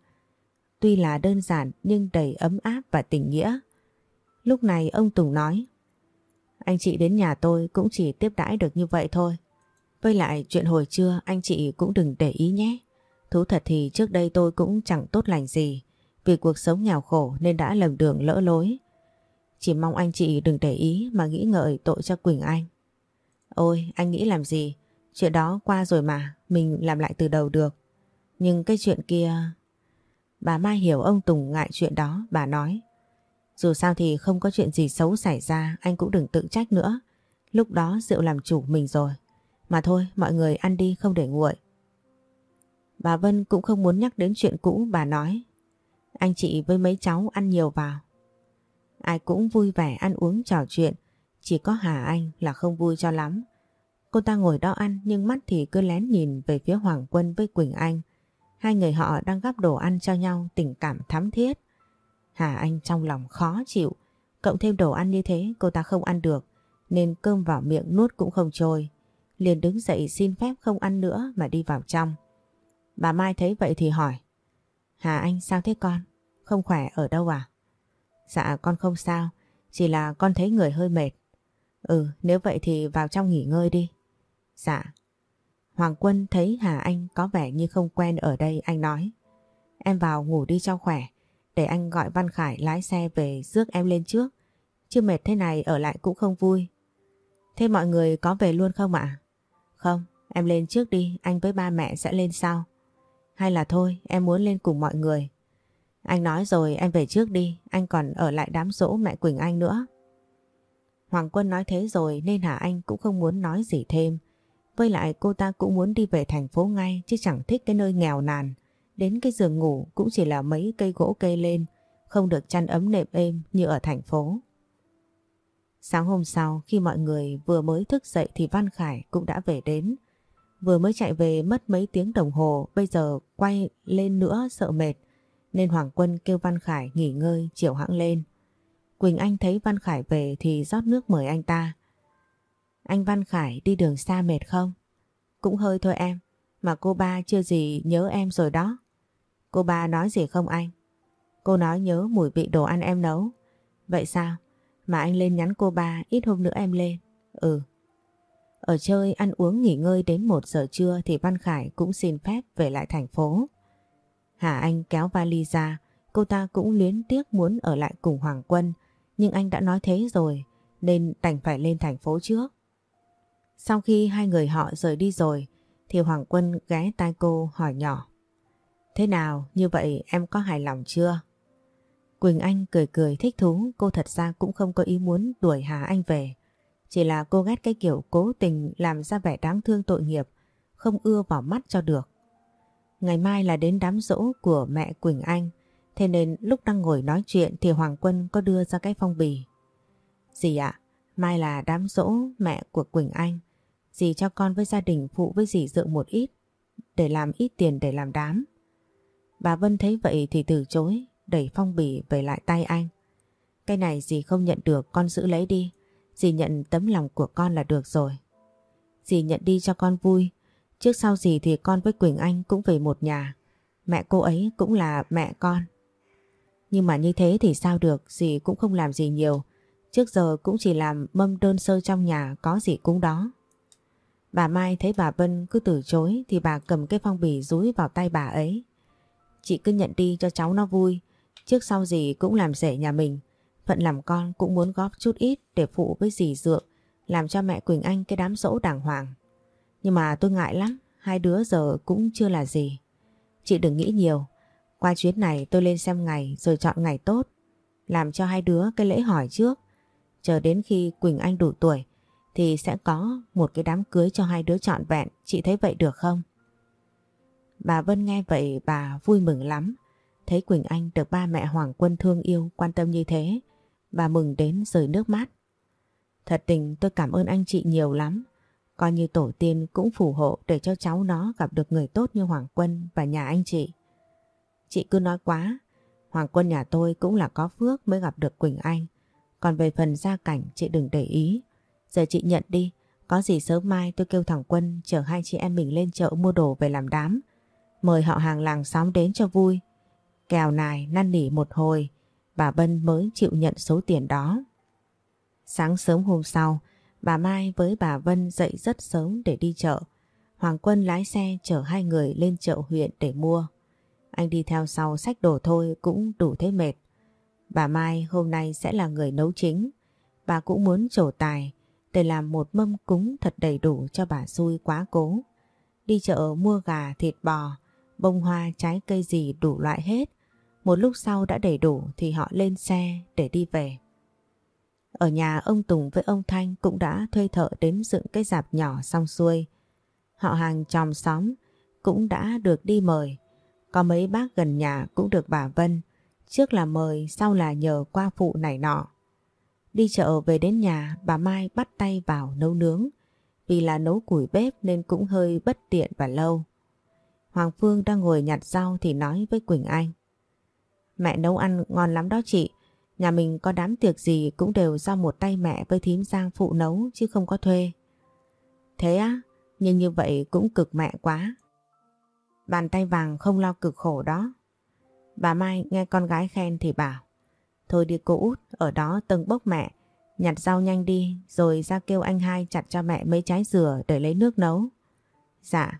Tuy là đơn giản nhưng đầy ấm áp và tình nghĩa. Lúc này ông Tùng nói Anh chị đến nhà tôi cũng chỉ tiếp đãi được như vậy thôi. Với lại chuyện hồi trưa anh chị cũng đừng để ý nhé. Thú thật thì trước đây tôi cũng chẳng tốt lành gì. Vì cuộc sống nghèo khổ nên đã lầm đường lỡ lối. Chỉ mong anh chị đừng để ý mà nghĩ ngợi tội cho Quỳnh Anh. Ôi, anh nghĩ làm gì? Chuyện đó qua rồi mà, mình làm lại từ đầu được. Nhưng cái chuyện kia... Bà Mai hiểu ông Tùng ngại chuyện đó, bà nói. Dù sao thì không có chuyện gì xấu xảy ra, anh cũng đừng tự trách nữa. Lúc đó rượu làm chủ mình rồi. Mà thôi, mọi người ăn đi không để nguội. Bà Vân cũng không muốn nhắc đến chuyện cũ, bà nói. Anh chị với mấy cháu ăn nhiều vào. Ai cũng vui vẻ ăn uống trò chuyện, chỉ có Hà Anh là không vui cho lắm. Cô ta ngồi đó ăn nhưng mắt thì cứ lén nhìn về phía Hoàng Quân với Quỳnh Anh. Hai người họ đang gắp đồ ăn cho nhau tình cảm thắm thiết. Hà Anh trong lòng khó chịu. Cộng thêm đồ ăn như thế cô ta không ăn được nên cơm vào miệng nuốt cũng không trôi. Liền đứng dậy xin phép không ăn nữa mà đi vào trong. Bà Mai thấy vậy thì hỏi Hà Anh sao thế con? Không khỏe ở đâu à? Dạ con không sao, chỉ là con thấy người hơi mệt. Ừ, nếu vậy thì vào trong nghỉ ngơi đi. Dạ. Hoàng Quân thấy Hà Anh có vẻ như không quen ở đây, anh nói. Em vào ngủ đi cho khỏe, để anh gọi Văn Khải lái xe về rước em lên trước. Chứ mệt thế này ở lại cũng không vui. Thế mọi người có về luôn không ạ? Không, em lên trước đi, anh với ba mẹ sẽ lên sau. Hay là thôi, em muốn lên cùng mọi người. Anh nói rồi em về trước đi, anh còn ở lại đám dỗ mẹ Quỳnh Anh nữa. Hoàng Quân nói thế rồi nên Hà Anh cũng không muốn nói gì thêm. Với lại cô ta cũng muốn đi về thành phố ngay chứ chẳng thích cái nơi nghèo nàn. Đến cái giường ngủ cũng chỉ là mấy cây gỗ cây lên, không được chăn ấm nệm êm như ở thành phố. Sáng hôm sau khi mọi người vừa mới thức dậy thì Văn Khải cũng đã về đến. Vừa mới chạy về mất mấy tiếng đồng hồ, bây giờ quay lên nữa sợ mệt. Nên Hoàng Quân kêu Văn Khải nghỉ ngơi chiều hãng lên. Quỳnh Anh thấy Văn Khải về thì rót nước mời anh ta. Anh Văn Khải đi đường xa mệt không? Cũng hơi thôi em, mà cô ba chưa gì nhớ em rồi đó. Cô ba nói gì không anh? Cô nói nhớ mùi vị đồ ăn em nấu. Vậy sao? Mà anh lên nhắn cô ba ít hôm nữa em lên. Ừ. Ở chơi ăn uống nghỉ ngơi đến 1 giờ trưa thì Văn Khải cũng xin phép về lại thành phố. Hà Anh kéo vali ra, cô ta cũng luyến tiếc muốn ở lại cùng Hoàng Quân, nhưng anh đã nói thế rồi nên đành phải lên thành phố trước. Sau khi hai người họ rời đi rồi thì Hoàng Quân ghé tai cô hỏi nhỏ. Thế nào, như vậy em có hài lòng chưa? Quỳnh Anh cười cười thích thú, cô thật ra cũng không có ý muốn đuổi Hà Anh về. Chỉ là cô ghét cái kiểu cố tình làm ra vẻ đáng thương tội nghiệp, không ưa vào mắt cho được. Ngày mai là đến đám rỗ của mẹ Quỳnh Anh, thế nên lúc đang ngồi nói chuyện thì Hoàng Quân có đưa ra cái phong bì. Dì ạ, mai là đám rỗ mẹ của Quỳnh Anh, dì cho con với gia đình phụ với dì dự một ít, để làm ít tiền để làm đám. Bà Vân thấy vậy thì từ chối, đẩy phong bì về lại tay anh. Cái này dì không nhận được con giữ lấy đi. Dì nhận tấm lòng của con là được rồi. Dì nhận đi cho con vui. Trước sau gì thì con với Quỳnh Anh cũng về một nhà. Mẹ cô ấy cũng là mẹ con. Nhưng mà như thế thì sao được, dì cũng không làm gì nhiều. Trước giờ cũng chỉ làm mâm đơn sơ trong nhà có gì cũng đó. Bà Mai thấy bà Vân cứ từ chối thì bà cầm cái phong bì rúi vào tay bà ấy. Chị cứ nhận đi cho cháu nó vui. Trước sau gì cũng làm rể nhà mình. Phận làm con cũng muốn góp chút ít để phụ với dì dượng. Làm cho mẹ Quỳnh Anh cái đám dỗ đàng hoàng. Nhưng mà tôi ngại lắm. Hai đứa giờ cũng chưa là gì. Chị đừng nghĩ nhiều. Qua chuyến này tôi lên xem ngày rồi chọn ngày tốt. Làm cho hai đứa cái lễ hỏi trước. Chờ đến khi Quỳnh Anh đủ tuổi thì sẽ có một cái đám cưới cho hai đứa trọn vẹn. Chị thấy vậy được không? Bà Vân nghe vậy bà vui mừng lắm. Thấy Quỳnh Anh được ba mẹ Hoàng Quân thương yêu quan tâm như thế, bà mừng đến rời nước mắt. Thật tình tôi cảm ơn anh chị nhiều lắm. Coi như tổ tiên cũng phù hộ để cho cháu nó gặp được người tốt như Hoàng Quân và nhà anh chị. Chị cứ nói quá, Hoàng Quân nhà tôi cũng là có phước mới gặp được Quỳnh Anh. Còn về phần gia cảnh chị đừng để ý. Giờ chị nhận đi, có gì sớm mai tôi kêu thằng Quân chở hai chị em mình lên chợ mua đồ về làm đám. Mời họ hàng làng xóm đến cho vui. Kèo nài năn nỉ một hồi, bà Bân mới chịu nhận số tiền đó. Sáng sớm hôm sau, bà Mai với bà Vân dậy rất sớm để đi chợ. Hoàng Quân lái xe chở hai người lên chợ huyện để mua. Anh đi theo sau sách đồ thôi cũng đủ thế mệt. Bà Mai hôm nay sẽ là người nấu chính. Bà cũng muốn trổ tài để làm một mâm cúng thật đầy đủ cho bà xui quá cố. Đi chợ mua gà, thịt bò, bông hoa, trái cây gì đủ loại hết. Một lúc sau đã đầy đủ thì họ lên xe để đi về. Ở nhà ông Tùng với ông Thanh cũng đã thuê thợ đến dựng cái dạp nhỏ xong xuôi. Họ hàng chòm xóm cũng đã được đi mời. Có mấy bác gần nhà cũng được bà Vân. Trước là mời, sau là nhờ qua phụ này nọ. Đi chợ về đến nhà, bà Mai bắt tay vào nấu nướng. vì là nấu củi bếp nên cũng hơi bất tiện và lâu. Hoàng Phương đang ngồi nhặt rau thì nói với Quỳnh Anh. Mẹ nấu ăn ngon lắm đó chị. Nhà mình có đám tiệc gì cũng đều do một tay mẹ với thím Giang phụ nấu chứ không có thuê. Thế á, nhưng như vậy cũng cực mẹ quá. Bàn tay vàng không lo cực khổ đó. Bà Mai nghe con gái khen thì bảo. Thôi đi cô út, ở đó tầng bốc mẹ. Nhặt rau nhanh đi rồi ra kêu anh hai chặt cho mẹ mấy trái dừa để lấy nước nấu. Dạ.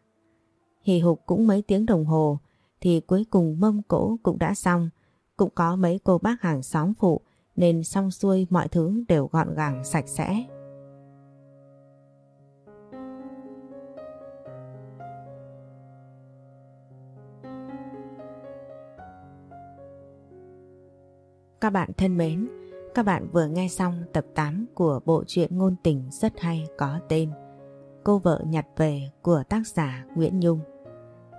Hì hục cũng mấy tiếng đồng hồ thì cuối cùng mâm cỗ cũng đã xong. Cũng có mấy cô bác hàng xóm phụ nên xong xuôi mọi thứ đều gọn gàng sạch sẽ. Các bạn thân mến, các bạn vừa nghe xong tập 8 của bộ truyện ngôn tình rất hay có tên Cô vợ nhặt về của tác giả Nguyễn Nhung.